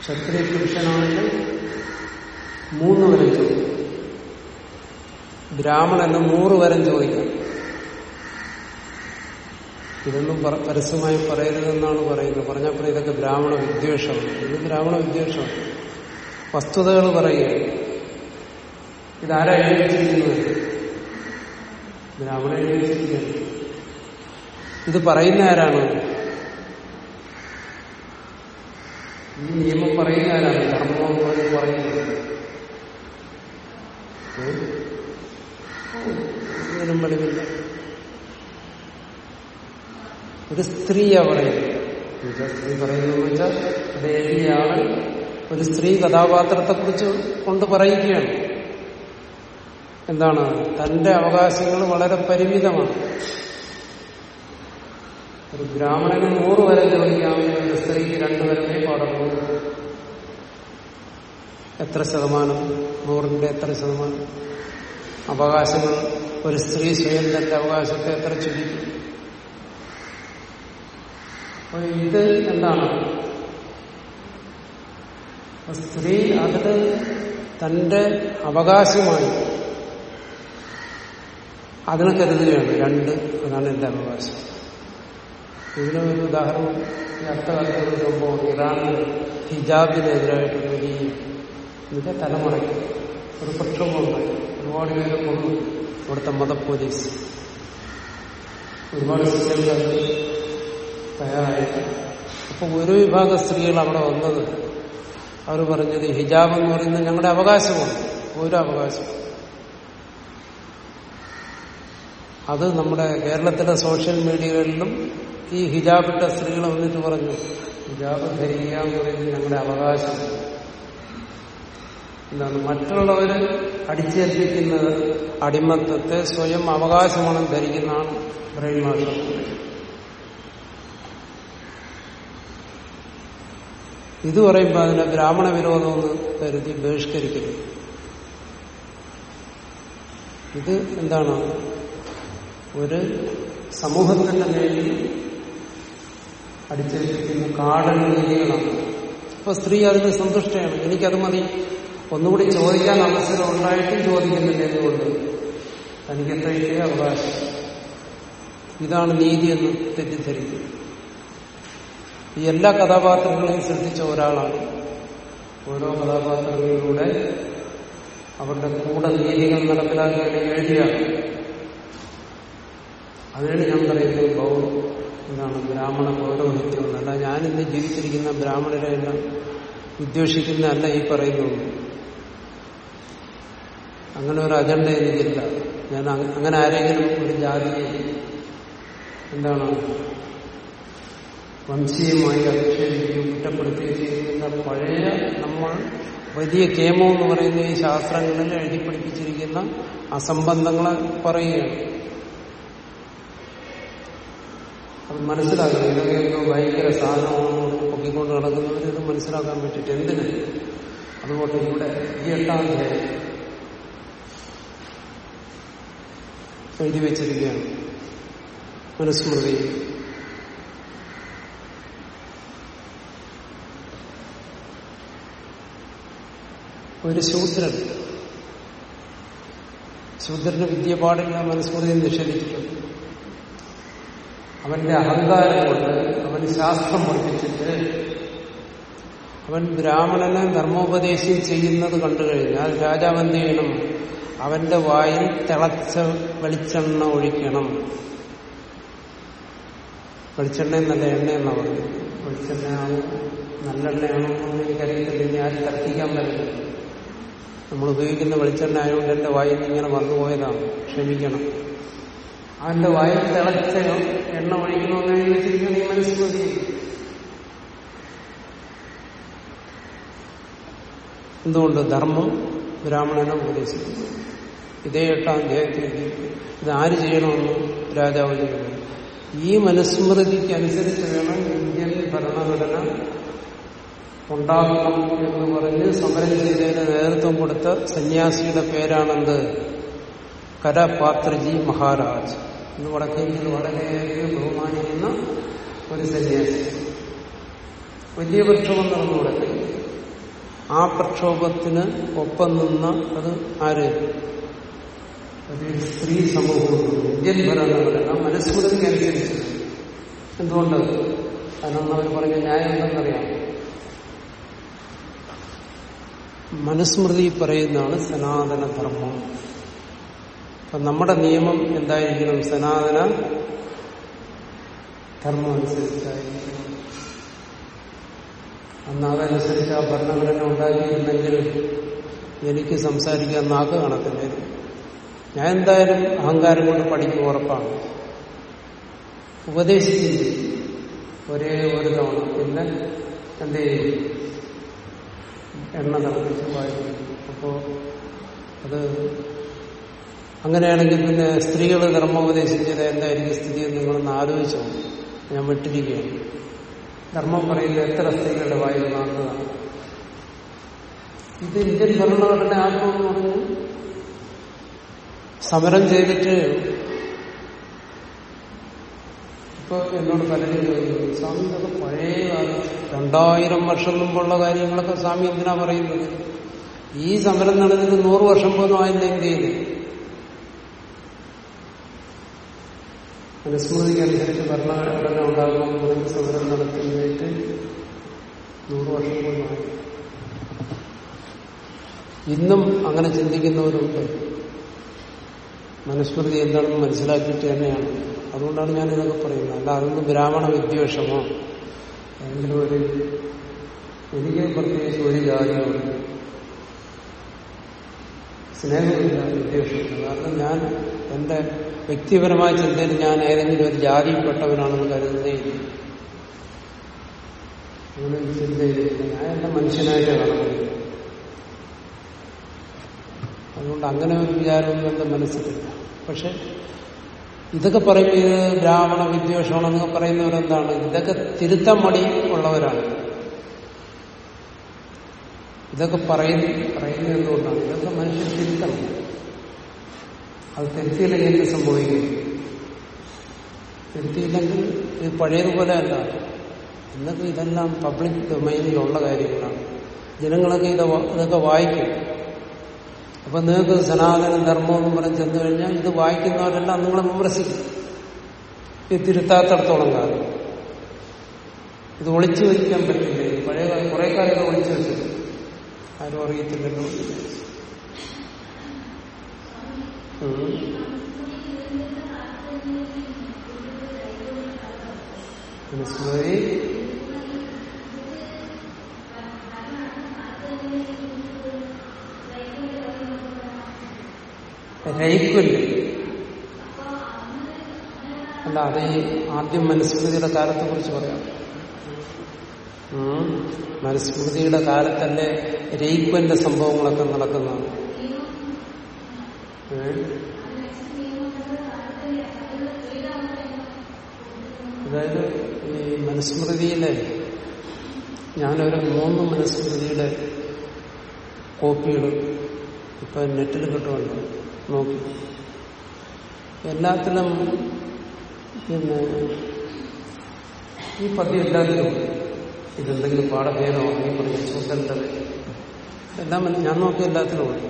ക്ഷത്രിയ പുരുഷനാണെങ്കിൽ മൂന്ന് വരം ചോദിക്കും. ബ്രാഹ്മണന് നൂറ് വരം ചോദിക്കാം. ഇതൊന്നും പരസ്യമായി പറയരുതെന്നാണ് പറയുന്നത്. പറഞ്ഞപ്പോൾ ഇതൊക്കെ ബ്രാഹ്മണ വിദ്വേഷമാണ്. ഇത് ബ്രാഹ്മണ വിദ്വേഷമാണ്. വസ്തുതകൾ പറയുക. ഇതാരാ എഴുതിയിരിക്കുന്നത്? ബ്രാഹ്മണ എഴുതിയിരിക്കുന്നത്. ഇത് പറയുന്ന ആരാണ്? ഈ നിയമം പറയുന്ന ആരാണ്? ധർമ്മം പറഞ്ഞ് പറയുന്നത്? ഇതിനും വെളിവില്ല ഒരു സ്ത്രീയാ പറയുന്നത്. സ്ത്രീ പറയുന്നത് വെച്ചാൽ ദേവിയാണ് ഒരു സ്ത്രീ കഥാപാത്രത്തെ കുറിച്ച് കൊണ്ട് പറയുകയാണ്. എന്താണ്? തന്റെ അവകാശങ്ങൾ വളരെ പരിമിതമാണ്. ഒരു ബ്രാഹ്മണന് നൂറ് വരെ ജോലിക്കാമെങ്കിൽ ഒരു സ്ത്രീക്ക് രണ്ടുപേരമേ പാടുള്ളൂ. എത്ര ശതമാനം? നൂറിന്റെ എത്ര ശതമാനം? അവകാശങ്ങൾ ഒരു സ്ത്രീ സ്വയം തന്റെ അവകാശത്തെ എത്ര ചുരുക്കി. അപ്പൊ ഇത് എന്താണ്? സ്ത്രീ അതിന് തന്റെ അവകാശമായി അതിനെ കരുതുകയാണ്. രണ്ട് അതാണ് എന്റെ അവകാശം. ഇതിനൊരു ഉദാഹരണം ഈ അടുത്ത കാലത്ത് ഒരു ഇറാന് ഹിജാബിനെതിരായിട്ട് ഈ ഇതിന്റെ തലമുറയ്ക്ക് ഒരു പ്രക്ഷോഭമുണ്ടായി ഒരുപാട് പേരെ കൊണ്ടു ഇവിടുത്തെ മത പോലീസ്. ഒരുപാട് സ്ത്രീകൾ അത് തയ്യാറായി അപ്പൊ ഒരു വിഭാഗം സ്ത്രീകൾ അവിടെ വന്നത്. അവർ പറഞ്ഞത് ഹിജാബ് എന്ന് പറയുന്നത് ഞങ്ങളുടെ അവകാശമാണ്. ഒരു അവകാശം. അത് നമ്മുടെ കേരളത്തിലെ സോഷ്യൽ മീഡിയകളിലും ഈ ഹിജാബിട്ട സ്ത്രീകൾ വന്നിട്ട് പറഞ്ഞു ഹിജാബ് ധരിക്കുക എന്ന് പറയുന്നത് ഞങ്ങളുടെ അവകാശം. എന്താണ് മറ്റുള്ളവര് അടിച്ചേൽപ്പിക്കുന്നത് അടിമത്തത്തെ സ്വയം അവകാശമാണെന്ന് ധരിക്കുന്നതാണ് ബ്രെയിൻ വാഷ് ഇത് പറയുമ്പോൾ അതിനെ ബ്രാഹ്മണ വിരോധമെന്ന് കരുതി ബഹിഷ്കരിക്കരുത് ഇത് എന്താണ്? ഒരു സമൂഹത്തിന്റെ മേലിൽ അടിച്ചേൽപ്പിക്കുന്ന കാടൻ രീതികളാണ്. സ്ത്രീ അതിന് സന്തുഷ്ടയാണ്. എനിക്കത് മതി. ഒന്നുകൂടി ചോദിക്കാൻ അവസരം ഉണ്ടായിട്ടും ചോദിക്കുന്നില്ല എന്തുകൊണ്ട് തനിക്ക് എത്രയൊക്കെ അവകാശം. ഇതാണ് നീതി എന്ന് തെറ്റിദ്ധരിക്കുന്നത് ഈ എല്ലാ കഥാപാത്രങ്ങളെയും ശ്രദ്ധിച്ച ഒരാളാണ്. ഓരോ കഥാപാത്രങ്ങളിലൂടെ അവരുടെ കൂടെ നീതികൾ നടപ്പിലാക്കിയാണ് എഴുതിയ അതിനാണ് ഞാൻ പറയുന്നത് ബൗ എന്താണ് ബ്രാഹ്മണ പൗരോഹിത്യം എന്നല്ല. ഞാനിന്ന് ജീവിച്ചിരിക്കുന്ന ബ്രാഹ്മണരെ എല്ലാം വിദ്വേഷിക്കുന്നതല്ല ഈ പറയുന്നുള്ളൂ അങ്ങനെ ഒരു അജണ്ട എനിക്കില്ല. ഞാൻ അങ്ങനെ ആരെങ്കിലും ഒരു ജാതിയെ എന്താണ് വംശീയമായി അധിക്ഷേപിക്കുകയും കുറ്റപ്പെടുത്തുകയും ചെയ്യുന്ന പഴയ നമ്മൾ വലിയ കേമം എന്ന് പറയുന്ന ഈ ശാസ്ത്രങ്ങളിൽ എഴുതി പഠിപ്പിച്ചിരിക്കുന്ന അസംബന്ധങ്ങളെ പറയുകയാണ്. അത് മനസ്സിലാക്കുക ഇതൊക്കെ ഭയങ്കര സാധനമാണ്. പൊക്കിക്കൊണ്ട് നടക്കുന്നവർ ഇത് മനസ്സിലാക്കാൻ പറ്റിയിട്ട് എന്തിന്? അതുകൊണ്ട് ഇവിടെ ഈ എട്ടാം അധ്യായം എഴുതി വെച്ചിരിക്കുകയാണ്. മനുസ്മൃതി ഒരു ശൂദ്രൻ. ശൂദ്രന്റെ വിദ്യ പാടില്ല മനസ്മൃതി നിഷേധിച്ചിട്ടുണ്ട്. അവന്റെ അഹങ്കാരം കൊണ്ട് അവൻ ശാസ്ത്രം പഠിപ്പിച്ചിട്ട് അവൻ ബ്രാഹ്മണനെ ധർമ്മോപദേശം ചെയ്യുന്നത് കണ്ടു കഴിഞ്ഞാൽ രാജാവ് അവന്റെ വായിൽ തിളച്ച വെളിച്ചെണ്ണ ഒഴിക്കണം. വെളിച്ചെണ്ണ എന്നല്ല എണ്ണയെന്നാ പറഞ്ഞു വെളിച്ചെണ്ണയാണോ നല്ലെണ്ണയാണോ എന്ന് എനിക്കറിയത്തില്ല. ഞാൻ തർക്കിക്കാൻ പറ്റില്ല നമ്മൾ ഉപയോഗിക്കുന്ന വെളിച്ചെണ്ണ ആയതുകൊണ്ട് എന്റെ വായിൽ നിന്ന് ഇങ്ങനെ വന്നുപോയതാണ് ക്ഷമിക്കണം. അവന്റെ വായിൽ തിളച്ച എണ്ണ ഒഴിക്കണമെന്ന് എഴുതി നീ മനസ്സിലാക്കി എന്തുകൊണ്ട് ധർമ്മം ബ്രാഹ്മണനെ ഉപദേശിക്കുന്നു? ഇതേ എട്ടാം അധ്യായത്തിൽ ഇത് ആര് ചെയ്യണമെന്ന് രാജാവ് ചെയ്യുന്നു ഈ മനുസ്മൃതിക്ക് അനുസരിച്ച് വേണം ഇന്ത്യൻ ഭരണഘടന ഉണ്ടാക്കണം എന്ന് പറഞ്ഞ് സമരം ചെയ്തതിന് നേതൃത്വം കൊടുത്ത സന്യാസിയുടെ പേരാണെന്ത്? കരപാത്രജി മഹാരാജ്. എന്ന് വടക്കേന്ത്യയിൽ വളരെയധികം ബഹുമാനിക്കുന്ന ഒരു സന്യാസി. വലിയ പ്രക്ഷോഭം നടന്നു വടക്കേ. ആ പ്രക്ഷോഭത്തിന് ഒപ്പം നിന്ന അത് ആര്? സ്ത്രീ സമൂഹം ഇന്ത്യൻ ഭരണഘടന. മനുസ്മൃതിക്ക് അനുസരിച്ച് എന്തുകൊണ്ട്? അതിനൊന്നും അവർ പറഞ്ഞ ന്യായം എന്തെന്നറിയാം മനുസ്മൃതി പറയുന്നതാണ് സനാതന ധർമ്മം. അപ്പൊ നമ്മുടെ നിയമം എന്തായിരിക്കണം? സനാതന ധർമ്മം അനുസരിച്ചായിരിക്കണം. അന്ന് അതനുസരിച്ച് ആ ഭരണഘടന ഉണ്ടാക്കിയിരുന്നെങ്കിൽ എനിക്ക് സംസാരിക്കാൻ നാക്ക് കാണത്തില്ല. ഞാൻ എന്തായാലും അഹങ്കാരം കൊണ്ട് പഠിക്കും ഉറപ്പാണ്. ഉപദേശിച്ചില്ല ഒരേ ഒരു തവണ. പിന്നെ എന്ത് ചെയ്യും? എണ്ണ തിളപ്പിച്ച് വായിക്കും അപ്പോ അത് അങ്ങനെയാണെങ്കിൽ പിന്നെ സ്ത്രീകൾ ധർമ്മോപദേശിച്ചത് എന്തായിരിക്കും സ്ഥിതി എന്ന് നിങ്ങളൊന്ന് ആലോചിച്ചോ ഞാൻ വിട്ടിരിക്കുകയാണ്. ധർമ്മം പറയുന്നത് എത്ര സ്ത്രീകളുടെ വായിൽ നടന്നതാണ് ഇത് ഇന്ത്യൻ ഭരണഘടന പറഞ്ഞു സമരം ചെയ്തിട്ട് ഇപ്പൊ എന്നോട് പലരും ചോദിക്കുന്നു സ്വാമി ഇതൊക്കെ പഴയ കാലം. രണ്ടായിരം വർഷം മുമ്പുള്ള കാര്യങ്ങളൊക്കെ സ്വാമി എന്തിനാ പറയുന്നത്? ഈ സമരം നടന്നിട്ട് നൂറ് വർഷം പോലും ആയില്ല ഇന്ത്യയിൽ. അനുസ്മൃതിക്കനുസരിച്ച് ഭരണഘടന ഉണ്ടാകുമ്പോൾ പറഞ്ഞ് സമരം നടത്തുന്നതായിട്ട് നൂറ് വർഷം പോലും ആയില്ല. ഇന്നും അങ്ങനെ ചിന്തിക്കുന്നവരുണ്ട്. മനുസ്മൃതി എന്താണെന്ന് മനസ്സിലാക്കിയിട്ട് തന്നെയാണ്. അതുകൊണ്ടാണ് ഞാൻ ഇതൊക്കെ പറയുന്നത്. അല്ല അതൊന്നും ബ്രാഹ്മണ വിദ്വേഷമോ? ഏതെങ്കിലും ഒരു എനിക്ക് പ്രത്യേകിച്ച് ഒരു കാര്യമാണ് സ്നേഹമില്ല വിദ്വേഷമില്ല. കാരണം ഞാൻ എന്റെ വ്യക്തിപരമായ ചിന്തയിൽ ഞാൻ ഏതെങ്കിലും ഒരു ജാതിയിൽപ്പെട്ടവനാണെന്ന് കരുതുന്നേ ഇല്ല അങ്ങനെ ഒരു ചിന്തയിലില്ല ഞാൻ എന്റെ മനുഷ്യനായിട്ട് കാണുന്നത്. അതുകൊണ്ട് അങ്ങനെ ഒരു വിചാരമൊന്നും എന്റെ മനസ്സിലില്ല. പക്ഷെ ഇതൊക്കെ പറയുമ്പോൾ ഇത് ബ്രാഹ്മണ വിദ്വേഷമാണെന്നൊക്കെ പറയുന്നവരെന്താണ്? ഇതൊക്കെ തിരുത്താൻ മടി ഉള്ളവരാണ്. ഇതൊക്കെ പറയുന്നു പറയുന്നത് എന്തുകൊണ്ടാണ്? ഇതൊക്കെ മനുഷ്യർ തിരുത്തണം. അത് തിരുത്തിയില്ലെങ്കിൽ എന്ത് സംഭവിക്കും? തിരുത്തിയില്ലെങ്കിൽ ഇത് പഴയതുപോലെ അല്ല. ഇന്നൊക്കെ ഇതെല്ലാം പബ്ലിക് ഡൊമൈനിലുള്ള കാര്യങ്ങളാണ്. ജനങ്ങളൊക്കെ ഇത് ഇതൊക്കെ വായിക്കും. അപ്പൊ നിങ്ങൾക്ക് സനാതന ധർമ്മം എന്ന് പറഞ്ഞ് ചെന്നു കഴിഞ്ഞാൽ ഇത് വായിക്കുന്നവരെല്ലാം നിങ്ങളെ വിമർശിക്കും. ഇത് തിരുത്താത്തടത്തോളം കാലം. ഇത് ഒളിച്ചു വയ്ക്കാൻ പറ്റില്ല? പഴയ കുറെ കാലം ഒളിച്ചു വെച്ചത് ആരും അറിയത്തില്ലല്ലോ. മനസ്സിലായി? രൈക്വല്ലേ അല്ല അത് ഈ ആദ്യം മനുസ്മൃതിയുടെ കാലത്തെ കുറിച്ച് പറയാം. മനുസ്മൃതിയുടെ കാലത്തല്ലേ രൈക്വന്റെ സംഭവങ്ങളൊക്കെ നടക്കുന്നതാണ്? അതായത് ഈ മനുസ്മൃതിയിലെ ഞാനൊരു മൂന്ന് മനുസ്മൃതിയുടെ കോപ്പികൾ ഇപ്പൊ നെറ്റിൽ കിട്ടുമല്ലോ നോക്കി. എല്ലാത്തിലും പിന്നെ ഈ പദ്യം എല്ലാത്തിലും. ഇതെന്തെങ്കിലും പാഠഭേദമോ ഈ പറഞ്ഞ ശൂദ്രന്റെ എല്ലാം ഞാൻ നോക്കി എല്ലാത്തിലും ഉണ്ട്.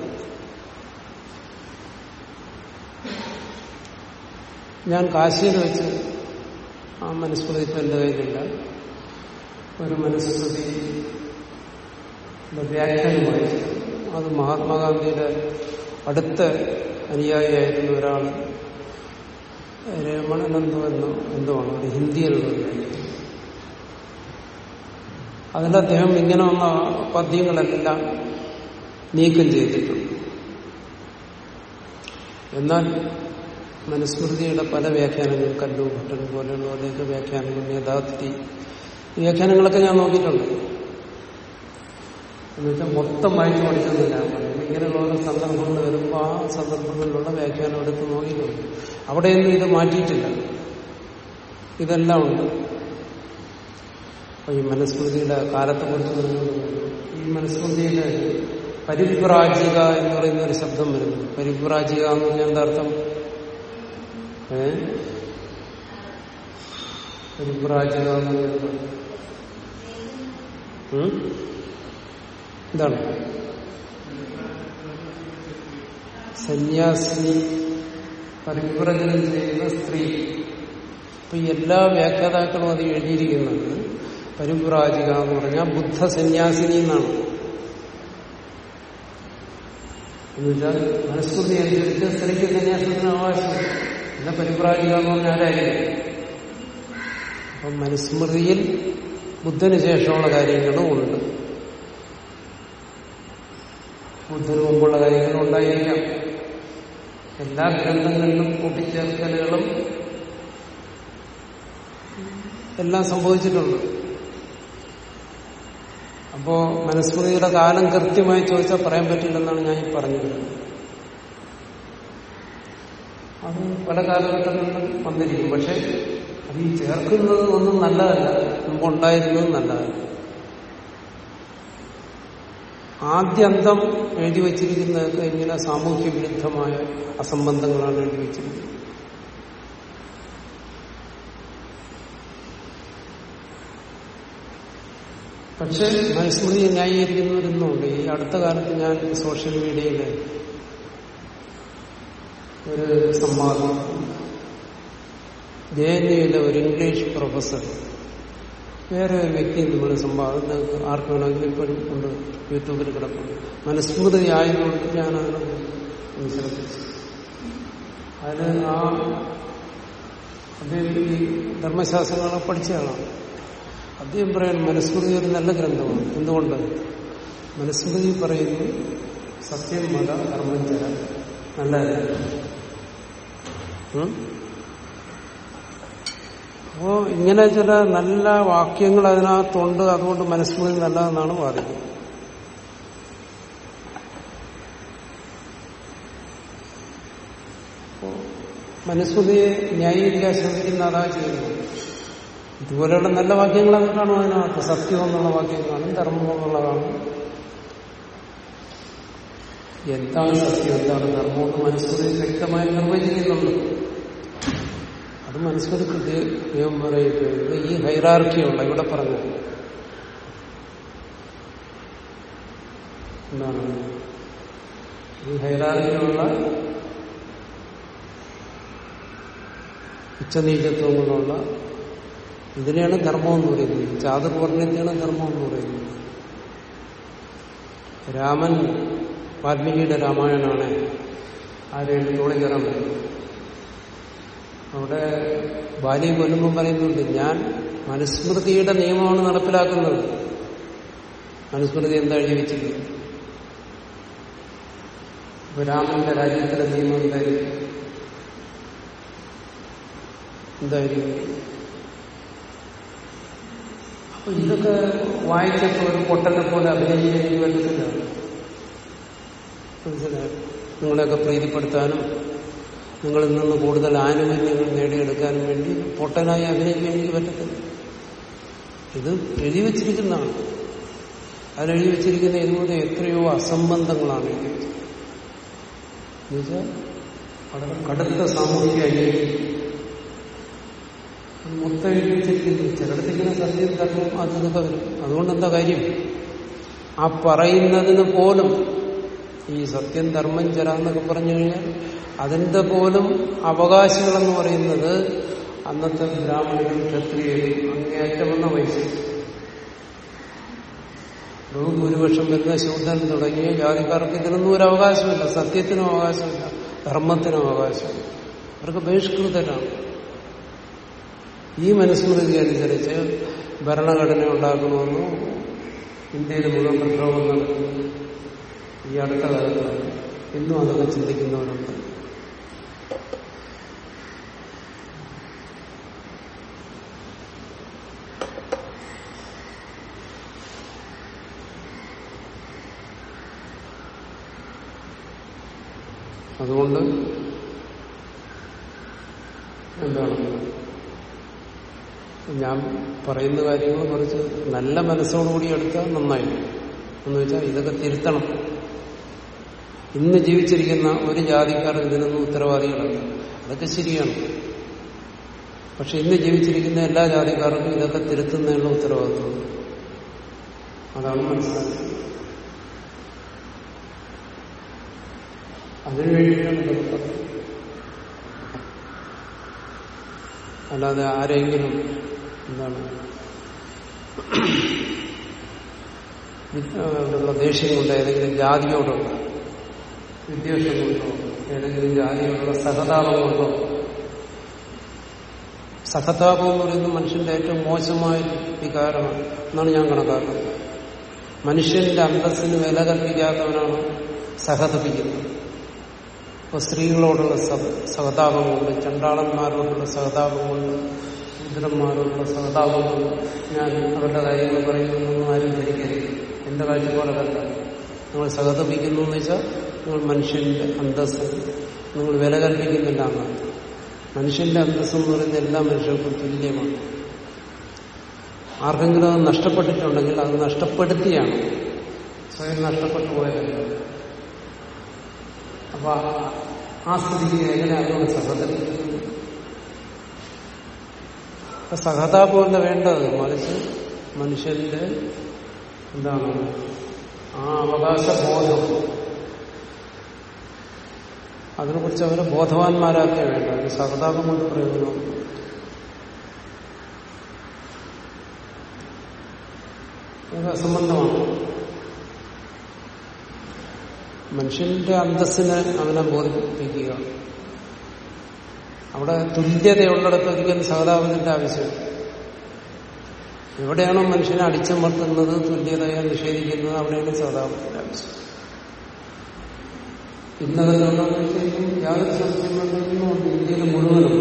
ഞാൻ കാശിയിൽ വെച്ച് ആ മനുസ്മൃതി ഇപ്പം എന്റെ കയ്യിലില്ല. ഒരു മനുസ്മൃതി വ്യാഖ്യാനം വായിച്ചു. അത് മഹാത്മാഗാന്ധിയുടെ അടുത്ത അനുയായിയായിരുന്ന ഒരാൾ രമണനെന്തോ എന്നോ എന്തോ ആണ് ഒരു ഹിന്ദിയിലുള്ള. അതിൽ അദ്ദേഹം ഇങ്ങനെ വന്ന പദ്യങ്ങളെല്ലാം നീക്കം ചെയ്തിട്ടുണ്ട്. എന്നാൽ മനുസ്മൃതിയുടെ പല വ്യാഖ്യാനങ്ങൾ കല്ലു ഭട്ടൻ പോലെയുള്ളവരുടെയൊക്കെ വ്യാഖ്യാനങ്ങൾ യഥാർത്ഥി ഈ വ്യാഖ്യാനങ്ങളൊക്കെ ഞാൻ നോക്കിയിട്ടുണ്ട്. എന്നുവെച്ചാൽ മൊത്തം വായിച്ചു പഠിച്ചെന്നില്ല ഇങ്ങനെയുള്ള ഓരോ സന്ദർഭങ്ങൾ വരുമ്പോൾ ആ സന്ദർഭങ്ങളിലുള്ള വ്യാഖ്യാനം എടുത്ത് നോക്കിയിട്ടുണ്ട് അവിടെയൊന്നും ഇത് മാറ്റിയിട്ടില്ല. ഇതെല്ലാം ഉണ്ട്. ഈ മനുസ്മൃതിയുടെ കാലത്തെ കുറിച്ച് പറഞ്ഞത് ഈ മനുസ്മൃതിയിലെ പരിപ്രാജിക എന്ന് പറയുന്ന ഒരു ശബ്ദം വരുന്നു. പരിപ്രാജിക എന്ന് പറഞ്ഞാൽ എന്താർത്ഥം ഏ? പരിപ്രാജിക എന്ന് പറഞ്ഞാൽ എന്താണ് സന്യാസിനി പരിപ്രജനം ചെയ്യുന്ന സ്ത്രീ. ഇപ്പൊ എല്ലാ വ്യാഖ്യാതാക്കളും അത് എഴുതിയിരിക്കുന്നത് പരിപ്രാജിക എന്ന് പറഞ്ഞാൽ ബുദ്ധ സന്യാസിനി എന്നാണ് എന്നുവെച്ചാൽ മനസ്കൃതി അനുസരിച്ച് സ്ത്രീക്ക് സന്യാസത്തിന് അവകാശം എന്നാ പരിപ്രാജിക എന്ന് പറഞ്ഞാൽ ആരായിരിക്കും? അപ്പം മനുസ്മൃതിയിൽ ബുദ്ധന് ശേഷമുള്ള കാര്യങ്ങളും ഉണ്ട്. ബുദ്ധന് മുമ്പുള്ള കാര്യങ്ങളും ഉണ്ടായിരിക്കാം. എല്ലാ ഗ്രന്ഥങ്ങളിലും കൂട്ടിച്ചേർക്കലുകളും എല്ലാം സംഭവിച്ചിട്ടുണ്ട്. അപ്പോ മനുസ്മൃതിയുടെ കാലം കൃത്യമായി ചോദിച്ചാൽ പറയാൻ പറ്റില്ലെന്നാണ് ഞാൻ പറഞ്ഞത്. അത് പല കാലഘട്ടങ്ങളിലും വന്നിരിക്കും. പക്ഷെ അത് ഈ ചേർക്കുന്നത് ഒന്നും നല്ലതല്ല. മുമ്പുണ്ടായിരുന്നത് നല്ലതല്ല. ആദ്യന്തം എഴുതി വച്ചിരിക്കുന്നതൊക്കെ ഇങ്ങനെ സാമൂഹ്യ വിരുദ്ധമായ അസംബന്ധങ്ങളാണ് എഴുതി വച്ചിരിക്കുന്നത്. പക്ഷെ മനുസ്മൃതി ന്യായീകരിക്കുന്നവരൊന്നുമുണ്ട് ഈ അടുത്ത കാലത്ത് ഞാൻ സോഷ്യൽ മീഡിയയിൽ ഒരു സംവാദം. ജെ ഒരു ഇംഗ്ലീഷ് പ്രൊഫസർ വേറെ ഒരു വ്യക്തി നമ്മൾ സംഭാവന ആർക്ക് വേണമെങ്കിലും ഇപ്പോഴും ഉണ്ട് യൂട്യൂബിൽ കിടക്കുന്നു മനുസ്മൃതി ആയതുകൊണ്ട് ഞാൻ അതിനെ അതിന് ആ അദ്ദേഹം ഈ ധർമ്മശാസ്ത്രങ്ങളെ പഠിച്ചതാണ് അദ്ദേഹം പറയാൻ മനുസ്മൃതി ഒരു നല്ല ഗ്രന്ഥമാണ്. എന്തുകൊണ്ട്? മനുസ്മൃതി പറയുന്നു സത്യം മത ചര നല്ലതല്ല ഉം? അപ്പോ ഇങ്ങനെ ചില നല്ല വാക്യങ്ങൾ അതിനകത്തുണ്ട്. അതുകൊണ്ട് മനുസ്മൃതി നല്ലതെന്നാണ് വാദിക്കുന്നത് മനുസ്മൃതിയെ ന്യായീകരിക്കാൻ ശ്രമിക്കുന്ന അതാ ചെയ്യുന്നത്. ഇതുപോലെയുള്ള നല്ല വാക്യങ്ങൾ കാണും അതിനകത്ത്. സത്യം എന്നുള്ള വാക്യം കാണും ധർമ്മം എന്നുള്ള കാണും എന്താണ് സത്യം? എന്താണ് ധർമ്മം മനസ്സുകളിൽ വ്യക്തമായി നിർവചിക്കുന്നുണ്ട്. അത് കൃത്യം പറയുന്നത് ഈ ഹൈറാർക്കിയുള്ള ഇവിടെ പറഞ്ഞു എന്താണ്? ഈ ഹൈറാർക്കിയുള്ള ഉച്ചനീചത്വങ്ങളുള്ള ഇതിനെയാണ് ധർമ്മം എന്ന് പറയുന്നത്. ചാതുർവർണത്തെയാണ് ധർമ്മം എന്ന് പറയുന്നത്. രാമൻ വാൽമീകിയുടെ രാമായണാണ് ആരെയാണ് തോളി കയറാൻ പറ്റും അവിടെ ബാലിയെ കൊല്ലുമ്പോൾ പറയുന്നുണ്ട് ഞാൻ മനുസ്മൃതിയുടെ നിയമമാണ് നടപ്പിലാക്കുന്നത്. മനുസ്മൃതി എന്താ എഴുതി വെച്ചിരിക്കുന്നത് അപ്പൊ രാമന്റെ രാജ്യത്തിലെ നിയമം എന്തായിരിക്കും എന്തായിരിക്കും? അപ്പൊ ഇതൊക്കെ വായിച്ചപ്പോൾ ഒരു പൊട്ടനെ പോലെ അഭിനയിക്കാൻ പറ്റത്തില്ല. മനസ്സിലായോ? നിങ്ങളെയൊക്കെ പ്രീതിപ്പെടുത്താനും നിങ്ങളിൽ നിന്ന് കൂടുതൽ ആനുകൂല്യങ്ങൾ നേടിയെടുക്കാനും വേണ്ടി പൊട്ടനായി അഭിനയിക്കാൻ എനിക്ക് പറ്റത്തില്ല. ഇത് എഴുതി വച്ചിരിക്കുന്നതാണ്. അതിലെഴുതി വച്ചിരിക്കുന്ന ഇതുപോലെ എത്രയോ അസംബന്ധങ്ങളാണ് എഴുതി വെച്ചത് കടുത്ത സാമൂഹിക മൊത്തം എഴുതി വെച്ചിരിക്കുന്നു. ചിലടത്തിങ്ങനെ സത്യം വരും അതുകൊണ്ട് എന്താ കാര്യം? ആ പറയുന്നതിന് പോലും ഈ സത്യം ധർമ്മം ചര എന്നൊക്കെ പറഞ്ഞു കഴിഞ്ഞാൽ അതിന്റെ പോലും അവകാശികളെന്ന് പറയുന്നത് അന്നത്തെ ബ്രാഹ്മണരും ക്ഷത്രിയരും അങ്ങേയറ്റമെന്ന വയസ്സിൽ ഭൂരിപക്ഷം വരുന്ന ശൂദ്രൻ തുടങ്ങിയ ജാതിക്കാർക്ക് ഇതിനൊന്നും ഒരു അവകാശമില്ല. സത്യത്തിനും അവകാശമില്ല. ധർമ്മത്തിനും അവകാശമില്ല. അവർക്ക് ബഹിഷ്കൃതരാണ്. ഈ മനുസ്മൃതി അനുസരിച്ച് ഭരണഘടന ഉണ്ടാക്കണമെന്നും ഇന്ത്യയിൽ മുഴുവൻ പ്രക്ഷോഭം നടക്കുന്നു. ഈ അടുത്ത കാലത്ത് ഇന്നും അതൊക്കെ ചിന്തിക്കുന്നവരുണ്ട്. അതുകൊണ്ട് എന്താണ്? ഞാൻ പറയുന്ന കാര്യങ്ങൾ കുറച്ച് നല്ല മനസ്സോടുകൂടി എടുത്താൽ നന്നായി എന്ന് വെച്ചാൽ ഇതൊക്കെ തിരുത്തണം. ഇന്ന് ജീവിച്ചിരിക്കുന്ന ഒരു ജാതിക്കാർ ഇതിനൊന്നും ഉത്തരവാദികളല്ല. അതൊക്കെ ശരിയാണ്. പക്ഷെ ഇന്ന് ജീവിച്ചിരിക്കുന്ന എല്ലാ ജാതിക്കാർക്കും ഇതൊക്കെ തിരുത്തുന്നതിനുള്ള ഉത്തരവാദിത്വം. അതാണ് മനസ്സിലാക്കുന്നത്. പറയുന്നത് അല്ലാതെ ആരെങ്കിലും എന്താണ് ദേഷ്യം കൊണ്ട് ഏതെങ്കിലും ജാതിയോടുള്ള വിദ്വേഷം കൊണ്ടോ ഏതെങ്കിലും ജാതിയോടുള്ള സഹതാപം കൊണ്ടോ സഹതാപം എന്ന് പറയുന്നത് മനുഷ്യന്റെ ഏറ്റവും മോശമായ വികാരമാണ് എന്നാണ് ഞാൻ കണക്കാക്കുന്നത്. മനുഷ്യന്റെ അന്തസ്സിന് വില കൽപ്പിക്കാത്തവനാണ് സഹതപിക്കുന്നത്. ഇപ്പൊ സ്ത്രീകളോടുള്ള സഹതാപം കൊണ്ട് ചണ്ടാളന്മാരോടുള്ള സഹതാപം കൊണ്ട് ശൂദ്രന്മാരോടുള്ള സഹതാപം കൊണ്ട് ഞാൻ അവരുടെ കാര്യങ്ങൾ പറയുന്നൊന്നും ആരും ധരിക്കരുത്. എന്റെ കാഴ്ചപ്പാടല്ല നിങ്ങൾ സഹതപിക്കുന്നു എന്ന് വെച്ചാൽ നിങ്ങൾ മനുഷ്യന്റെ അന്തസ് നിങ്ങൾ വില കൽപ്പിക്കുന്നില്ല എന്നാണ് മനുഷ്യന്റെ അന്തസ് എന്ന് പറയുന്ന എല്ലാ മനുഷ്യർക്കും തുല്യമാണ്. ആർക്കെങ്കിലും അത് നഷ്ടപ്പെട്ടിട്ടുണ്ടെങ്കിൽ അത് നഷ്ടപ്പെടുത്തിയാണ്. സ്വയം നഷ്ടപ്പെട്ടു പോയതല്ല. അപ്പൊ ആ സ്ഥിതിക്ക് എങ്ങനെ അതിനോട് സഹകരിക്കുന്നത് സഹതാപമല്ല വേണ്ടത് മറിച്ച് മനുഷ്യന്റെ എന്താണ്? ആ അവകാശബോധം. അതിനെക്കുറിച്ച് അവരെ ബോധവാന്മാരാക്കിയ വേണ്ട അതിന് സഹതാപം കൊണ്ട് പ്രയോജനം അത് അസംബന്ധമാണ്. മനുഷ്യന്റെ അന്തസ്സിനെ അവനെ ബോധിപ്പിക്കുക. അവിടെ തുല്യതയുള്ളിടത്ത് സഹതാപത്തിന്റെ ആവശ്യം എവിടെയാണോ മനുഷ്യനെ അടിച്ചമർത്തുന്നത് തുല്യതയെ നിഷേധിക്കുന്നത് അവിടെയാണ് സഹതാപത്തിന്റെ ആവശ്യം. ഇന്നതെന്താണെന്ന് ശരിക്കും യാതൊരു സംശയമുണ്ടെങ്കിലും ഇന്ത്യയിൽ മുഴുവനും.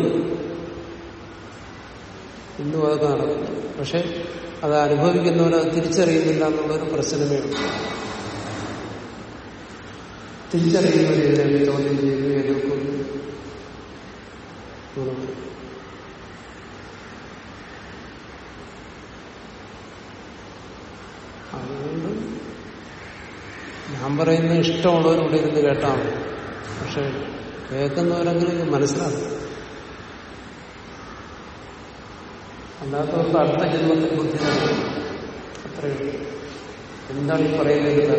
ഇന്നും അത് നടക്കുന്നു പക്ഷെ അത് അനുഭവിക്കുന്നവരത് തിരിച്ചറിയുന്നില്ല എന്നുള്ളൊരു പ്രശ്നമേ ഉള്ളൂ. തിരിച്ചറിയുന്നവരെ ചോദ്യം ചെയ്ത് എതിർക്കുന്നു അതുകൊണ്ട് ഞാൻ പറയുന്ന ഇഷ്ടമുള്ളവരോട് ഇരുന്ന് കേട്ടാൽ പക്ഷെ കേൾക്കുന്നവരെങ്കിലും ഇത് മനസ്സിലാക്കും. അല്ലാത്തവർക്ക് അടുത്ത ജന്മത്തിൽ ബുദ്ധി അത്രയുള്ളൂ എന്താണ് ഈ പറയുന്നത്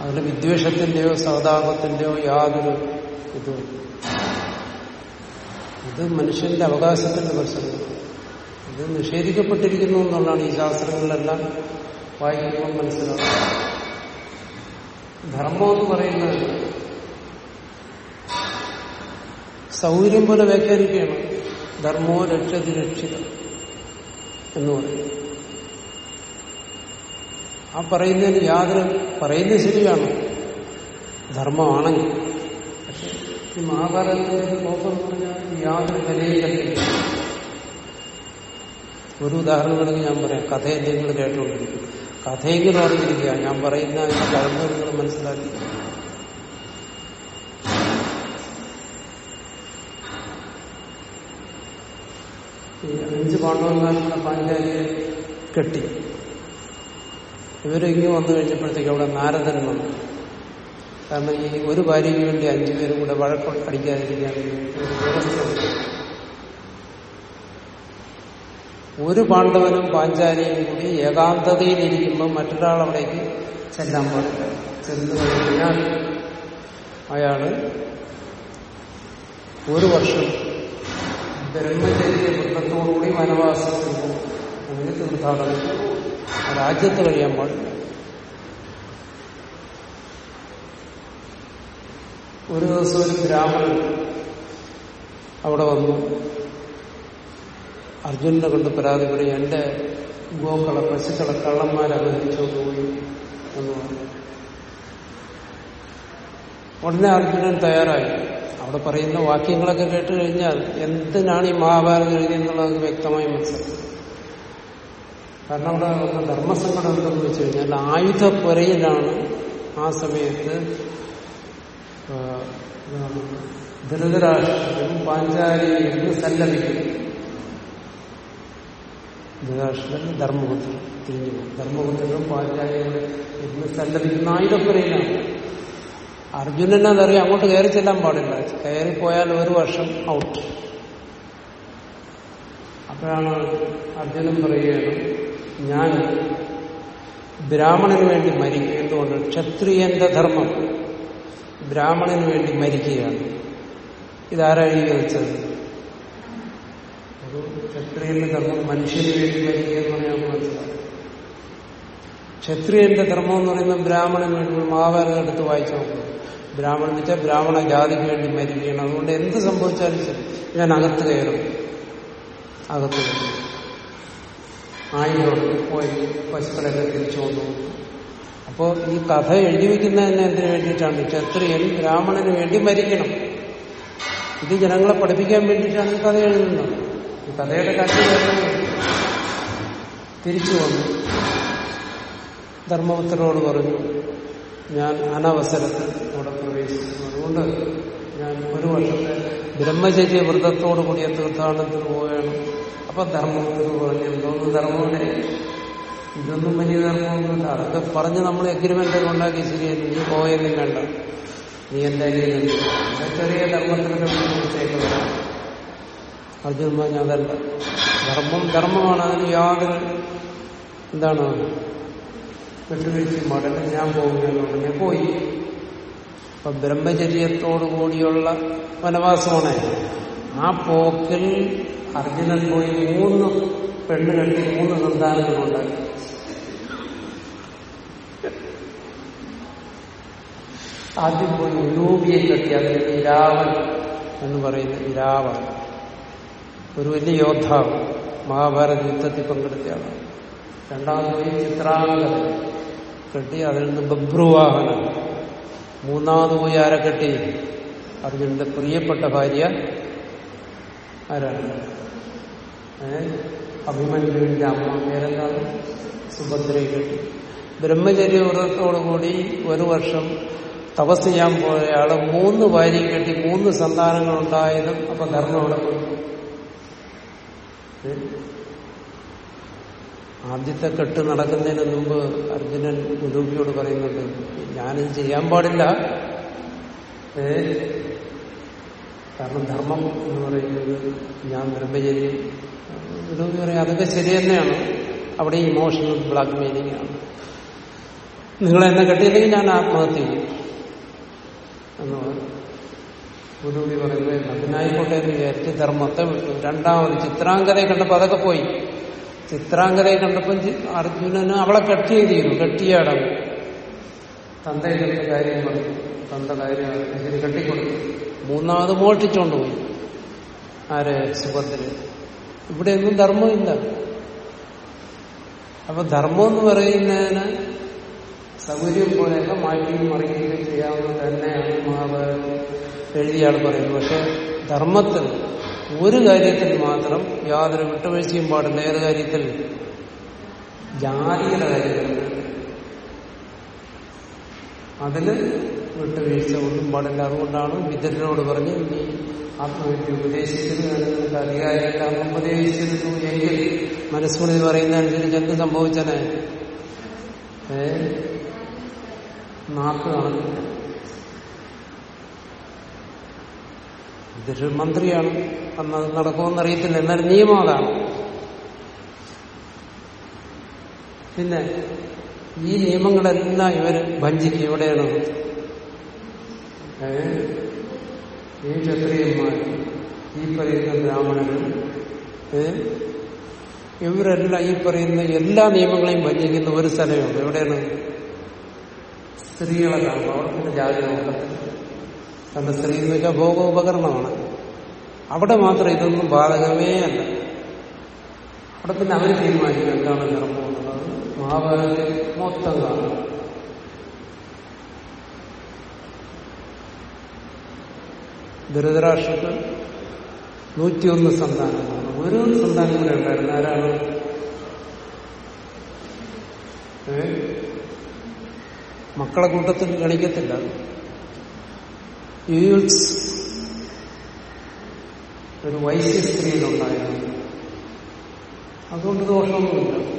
അതിന് വിദ്വേഷത്തിന്റെയോ സഹതാപത്തിന്റെയോ യാതൊരു ഇതും ഇത് മനുഷ്യന്റെ അവകാശത്തിന്റെ പ്രശ്നമാണ്. ഇത് നിഷേധിക്കപ്പെട്ടിരിക്കുന്നു എന്നുള്ളതാണ് ഈ ശാസ്ത്രങ്ങളിലെല്ലാം വായിക്കുമ്പോൾ മനസ്സിലാക്കും ധർമ്മം എന്ന് പറയുന്നത് സൗകര്യം പോലെ വ്യാഖ്യാനിക്കുകയാണ്. ധർമ്മോ രക്ഷതി രക്ഷിത എന്ന് പറയും. ആ പറയുന്നതിന് യാതൊരു പറയുന്നത് ശരിയാണ്. ധർമ്മമാണെങ്കിൽ. പക്ഷെ ഈ മഹാഭാരതത്തിന്റെ ഒരു കോപ്പം പറഞ്ഞാൽ യാതൊരു വിലയും കൽപ്പിക്കില്ല ഒരു ഉദാഹരണം വേണമെങ്കിൽ ഞാൻ പറയാം. കഥയെ നിങ്ങൾ കേട്ടുകൊണ്ടിരിക്കും കഥയെങ്കിലും അറിഞ്ഞിരിക്കുക ഞാൻ പറയുന്ന അതിന്റെ കടന്നു നിങ്ങൾ മനസ്സിലാക്കി. അഞ്ച് പാണ്ഡവന്മാരുടെ പാഞ്ചാലിയെ കെട്ടി. ഇവരിങ്ങ് വന്നു കഴിഞ്ഞപ്പോഴത്തേക്ക് അവിടെ നാരദൻ വന്നു. കാരണം ഈ ഒരു ഭാര്യയ്ക്ക് വേണ്ടി അഞ്ചുപേരും കൂടെ വഴക്കം അടിക്കാതിരിക്കാൻ ഒരു ഒരു പാണ്ഡവനും പാഞ്ചാലിയും കൂടി ഏകാന്തതയിലിരിക്കുമ്പോൾ മറ്റൊരാൾ അവിടേക്ക് ചെല്ലാൻ പാടില്ല. ചെന്ന് കഴിഞ്ഞാൽ അയാൾ ഒരു വർഷം ബ്രഹ്മചര്യ വൃത്തത്തോടുകൂടി വനവാസം അങ്ങനെ തീർത്ഥാടനം രാജ്യത്ത് കഴിയാൻ പാടില്ല. ഒരു ദിവസം ഒരു ബ്രാഹ്മണൻ അവിടെ വന്നു. അർജുനനെ കൊണ്ട് പരാതി പറയും എന്റെ ഗോക്കളെ പശുക്കളെ കള്ളന്മാരെ ബന്ധിച്ചോണ്ട് പോയി എന്ന് പറഞ്ഞു. ഉടനെ അർജുനൻ തയ്യാറായി. അവിടെ പറയുന്ന വാക്യങ്ങളൊക്കെ കേട്ട് കഴിഞ്ഞാൽ എന്തിനാണ് ഈ മഹാഭാരതം എഴുതിയെന്നുള്ളത് വ്യക്തമായി മനസ്സിലാക്കും കാരണം അവിടെ വന്ന ധർമ്മസങ്കടം എന്തെന്ന് വെച്ച് കഴിഞ്ഞാൽ ആയുധപ്പുരയിലാണ് ആ സമയത്ത് ധൃതരാഷ്ട്രനും പാഞ്ചാലിയും എന്ന് സല്ലപിക്കുന്നു ധർമ്മപുത്രം തിരിഞ്ഞു പോകും. ധർമ്മപുത്രനും പാഞ്ചാലിയും എന്ന് സല്ലപിക്കുന്ന ആയുധപ്പുരയിലാണ്. അതറിയാം അങ്ങോട്ട് കയറി ചെല്ലാൻ പാടില്ല. കയറിപ്പോയാൽ പോയാൽ ഒരു വർഷം ഔട്ട് അപ്പോഴാണ് അർജുനൻ പറയുകയാണ് ഞാൻ ബ്രാഹ്മണന് വേണ്ടി മരിക്കുക എന്തുകൊണ്ട് ക്ഷത്രിയന്റെ ധർമ്മം ബ്രാഹ്മണന് വേണ്ടി മരിക്കുകയാണ്. ഇതാരാ എഴുതി വെച്ചത് ഒരു ക്ഷത്രിയന്റെ ധർമ്മം മനുഷ്യന് വേണ്ടി മരിക്കുക എന്ന് പറയാൻ മനസ്സിലാക്കും. ക്ഷത്രിയന്റെ ധർമ്മം എന്ന് പറയുന്നത് ബ്രാഹ്മണന് വേണ്ടി മഹാഭാരതം എടുത്ത് വായിച്ചു നോക്കുക ബ്രാഹ്മണൻ എന്ന് വെച്ചാൽ ബ്രാഹ്മണ ജാതിക്ക് വേണ്ടി മരിക്കുകയാണ്. അതുകൊണ്ട് എന്ത് സംഭവിച്ചാലും ശരി. ഞാൻ അകത്ത് കയറും. അകത്ത് കയറും. ആയിരം പോയി പശുക്കളൊക്കെ തിരിച്ചു വന്നു. അപ്പോ ഈ കഥ എഴുതി വയ്ക്കുന്നതിന് എന്തിനു വേണ്ടിയിട്ടാണ്? ക്ഷത്രിയൻ ബ്രാഹ്മണന് വേണ്ടി മരിക്കണം. ഇത് ജനങ്ങളെ പഠിപ്പിക്കാൻ വേണ്ടിയിട്ടാണ് ഈ കഥ എഴുതുന്നത്. കഥയുടെ കാര്യം തിരിച്ചു വന്നു. ധർമ്മപുത്രനോട് പറഞ്ഞു ഞാൻ അനവസരത്തിൽ അവിടെ പ്രവേശിച്ചു അതുകൊണ്ട് ഞാൻ ഒരു വർഷത്തെ ബ്രഹ്മചര്യ വ്രതത്തോടു കൂടിയ തീർത്ഥാടനത്തിൽ പോവുകയാണ്. അപ്പൊ ധർമ്മപുത്രൻ പറഞ്ഞു എന്തോന്ന് ധർമ്മമുണ്ട് ഇതൊന്നും വലിയ ധർമ്മമൊന്നുമില്ല. അതൊക്കെ പറഞ്ഞ് നമ്മൾ എഗ്രിമെന്റ് ഉണ്ടാക്കി ശരിയല്ല നീ പോയെന്നും വേണ്ട നീ എന്തായാലും ചെറിയ ധർമ്മത്തിനൊക്കെ വിളിച്ചേക്കുന്നത് അർജുൻ പറഞ്ഞ അതല്ല ധർമ്മം ധർമ്മമാണ് അതിന് യാതൊരു എന്താണ്? വിട്ടുവീഴ്ച മടങ്ങ് ഞാൻ പോകുന്നതിനുടനെ പോയി. അപ്പൊ ബ്രഹ്മചര്യത്തോടു കൂടിയുള്ള വനവാസമാണ്. ആ പോക്കിൽ അർജുനൻ പോയി മൂന്ന് പെണ്ണ് മൂന്ന് സന്താനങ്ങളുണ്ടായി ആദ്യം പോയി ഉലൂപിയെ കെട്ടി. അതിന് ഇരാവൻ എന്ന് പറയുന്ന ഇരാവൻ ഒരു വലിയ യോദ്ധാവ് മഹാഭാരത യുദ്ധത്തിൽ പങ്കെടുത്തയാണ് രണ്ടാമത് പോയി ചിത്രാംഗത കെട്ടി അതിൽ നിന്ന് ബഭ്രുവാഹന മൂന്നാമത് പോയി ആരെ കെട്ടി? അർജുനന്റെ പ്രിയപ്പെട്ട ഭാര്യ ആരാണ്? അഭിമന്യുവിന്റെ അമ്മ പേരെന്താണ്? സുഭദ്രയെ കെട്ടി. ബ്രഹ്മചര്യ വ്രതത്തോടുകൂടി ഒരു വർഷം തപസ് ചെയ്യാൻ പോയ ആൾ മൂന്ന് ഭാര്യയും കെട്ടി മൂന്ന് സന്താനങ്ങൾ ഉണ്ടായതും അപ്പൊ ധർമ്മം അവിടെ? ആദ്യത്തെ കെട്ട് നടക്കുന്നതിന് മുമ്പ് അർജുനൻ ഉദൂപിയോട് പറയുന്നുണ്ട് ഞാനിത് ചെയ്യാൻ പാടില്ല. കാരണം ധർമ്മം എന്ന് പറയുന്നത് ഞാൻ ബ്രഹ്മചര്യം ഉദൂപി പറയും അതൊക്കെ ശരി തന്നെയാണ്. അവിടെ ഇമോഷണൽ ബ്ലാക്ക് മെയിലിംഗ് ആണ്. നിങ്ങൾ എന്നെ കെട്ടിയില്ലെങ്കിൽ ഞാൻ ആത്മഹത്യ ചെയ്യും. എന്ന് പറഞ്ഞു. ഗുരുവിടി പറയുന്നത് അതിനായിക്കോട്ടെ എന്ന് വിചാരിച്ച് ധർമ്മത്തെ വിട്ടു. രണ്ടാമത് ചിത്രാംഗതയെ കണ്ടപ്പോൾ അതൊക്കെ പോയി. ചിത്രാംഗതയെ കണ്ടപ്പോൾ അർജുനന് അവളെ കെട്ടി ചെയ്തിരുന്നു കെട്ടിയാടം തന്തയുടെ കാര്യം പറഞ്ഞു. തന്ത കാര്യം കെട്ടിക്കൊടുത്തു? മൂന്നാമത് മോഷ്ടിച്ചോണ്ട് പോയി. ആര്? സുഭദ്ര ഇവിടെ ഒന്നും ധർമ്മമില്ല അപ്പൊ ധർമ്മം എന്ന് പറയുന്നതിന് സൗകര്യം പോലെയൊക്കെ മാറ്റിയും മറിയുകയും ചെയ്യാവുന്നത് തന്നെയാണ് മഹാഭാരതം എഴുതിയ ആൾ പറയുന്നത്. പക്ഷെ ധർമ്മത്തിൽ ഒരു കാര്യത്തിൽ മാത്രം യാതൊരു വിട്ടുവീഴ്ചയും പാടില്ല. ഏത് കാര്യത്തിൽ? ജാതിയുടെ കാര്യത്തിൽ. അതിൽ വിട്ടുവീഴ്ച ഒന്നും പാടില്ല. അതുകൊണ്ടാണ് വിദരനോട് പറഞ്ഞ് നീ ആത്മവിദ്യ നിങ്ങൾക്ക് അധികാരിയില്ല ഉപദേശിച്ചിരുന്നു. എങ്കിൽ മനസ്സുകളിൽ പറയുന്നതനുസരിച്ച് എന്ത് സംഭവിച്ചനെ നാക്ക് കാണില്ല ഇതൊരു മന്ത്രിയാണ്. അന്ന് നടക്കുമെന്ന് അറിയത്തില്ല എന്നാലും നിയമം അതാണ് പിന്നെ ഈ നിയമങ്ങളെല്ലാം ഇവർ ഭഞ്ചിക്കും. എവിടെയാണ് ഈ ക്ഷത്രിയന്മാർ ഈ പറയുന്ന ബ്രാഹ്മണർ ഇവരെല്ലാം ഈ പറയുന്ന എല്ലാ നിയമങ്ങളെയും ഭഞ്ചിക്കുന്ന ഒരു സ്ഥലമുണ്ട് എവിടെയാണ്? സ്ത്രീകളെ കാണുമ്പോൾ അവർക്ക് ജാതി നോക്കത്തില്ല. തന്റെ സ്ത്രീ എന്ന് വെച്ചാൽ ഭോഗ ഉപകരണമാണ് അവിടെ മാത്രം ഇതൊന്നും ബാധകമേ അല്ല. അവിടെ പിന്നെ അവർ തീരുമാനിക്കും എന്താണ് എന്നുള്ളത്. മഹാഭാരതത്തിൽ മൊത്തം കാണും. ധൃതരാഷ്ട്രക്ക് നൂറ്റിയൊന്ന് സന്താനങ്ങളാണ് ഒരു സന്താനം കൂടെ ഉണ്ടായിരുന്നു. ആരാണ്? മക്കളെ കൂട്ടത്തിൽ ഗണിക്കത്തില്ല. യൂൾസ് ഒരു വൈശ്യ സ്ത്രീയിലുണ്ടായിരുന്നു. അതുകൊണ്ട് ദോഷമൊന്നുമില്ല.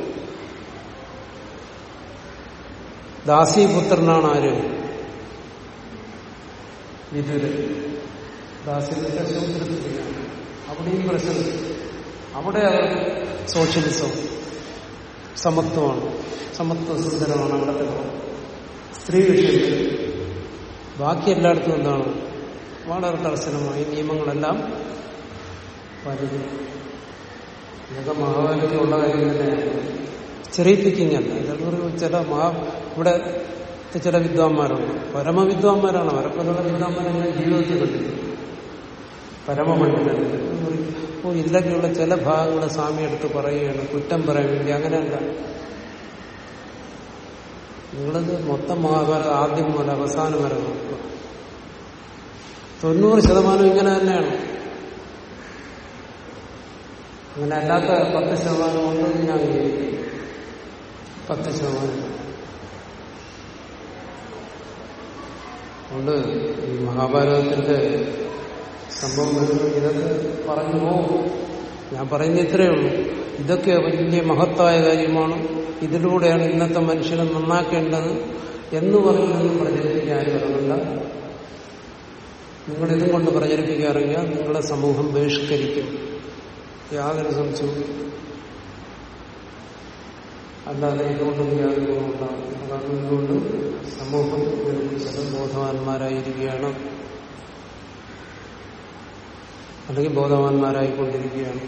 ദാസീപുത്രനാണ് ആര്? വിദുര ദാസിന്റെ ശൂദ്രസ്ത്രീയാണ് അവിടെയും പ്രശ്നം അവിടെ അവർ സോഷ്യലിസം സമത്വമാണ് സമത്വ സുന്ദരമാണ് അവിടുത്തെ സ്ത്രീ വിഷയത്തിൽ ബാക്കി എല്ലായിടത്തും എന്താണ്? വളരെ കർശനമായി നിയമങ്ങളെല്ലാം പാലിക്കും ഇതൊക്കെ മഹാഭാരതത്തിലുള്ള കാര്യം തന്നെയാണ് ചെറിയിപ്പിക്കിങ് അല്ല ഇതൊക്കെ ചില മഹാ ഇവിടെ ചില വിദ്വാന്മാരുണ്ട്. പരമവിദ്വാന്മാരാണ്. അവരെ പോലുള്ള വിദ്വാൻമാരെ ഞാൻ ജീവിതത്തിൽ കണ്ടിട്ടുണ്ട് പരമപണ്ഡിതൻ ഓ ചില ഭാഗങ്ങളെ സ്വാമി എടുത്ത് പറയുകയാണ്. കുറ്റം പറയാൻ വേണ്ടി. അങ്ങനെയല്ല. നിങ്ങളത് മൊത്തം മഹാഭാരതം ആദ്യം മുതൽ അവസാനം വരെ നോക്കുക. തൊണ്ണൂറ് ശതമാനം ഇങ്ങനെ തന്നെയാണ്. അങ്ങനെ അല്ലാത്ത പത്ത് ശതമാനം ഉണ്ടെന്ന് ഞാൻ വിചാരിക്കും പത്ത് ശതമാനം. അതുകൊണ്ട് ഈ മഹാഭാരതത്തിന്റെ സംഭവം ഇതൊക്കെ പറഞ്ഞു പോകും. ഞാൻ പറയുന്ന ഇത്രയേ ഉള്ളൂ. ഇതൊക്കെ വലിയ മഹത്തായ കാര്യമാണ്. ഇതിലൂടെയാണ് ഇന്നത്തെ മനുഷ്യനെ നന്നാക്കേണ്ടത് എന്ന് പറയുന്നത് പ്രചരിപ്പിക്കാൻ ഇറങ്ങില്ല നിങ്ങളിതും കൊണ്ട് പ്രചരിപ്പിക്കാറില്ല. നിങ്ങളെ സമൂഹം ബഹിഷ്കരിക്കും. യാതൊരു സംശയവും അല്ലാതെ ഇതുകൊണ്ടൊന്നും യാതൊരു ഗുണമുണ്ടാകും ഇതുകൊണ്ട് സമൂഹം ബോധവാന്മാരായിരിക്കുകയാണ്. അല്ലെങ്കിൽ ബോധവാന്മാരായിക്കൊണ്ടിരിക്കുകയാണ്.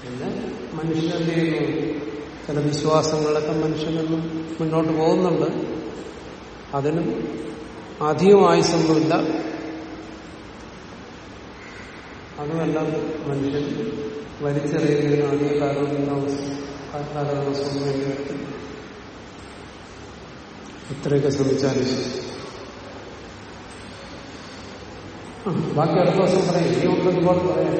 പിന്നെ മനുഷ്യന്റെ ചില വിശ്വാസങ്ങളൊക്കെ മനുഷ്യനൊന്നും മുന്നോട്ട് പോകുന്നുണ്ട്. അതിനും അധികം ആയുസൊന്നുമില്ല അതുമല്ല മനുഷ്യൻ വലിച്ചെറിയുന്നതിനും അധിക കാലാവസ്ഥ വേണ്ടി വരും ഇത്രയൊക്കെ ശ്രമിച്ചാലും ശരി. ബാക്കി അടുത്ത ദിവസം പറയും. ഇനി ഉണ്ട് ഒരുപാട് പറയാം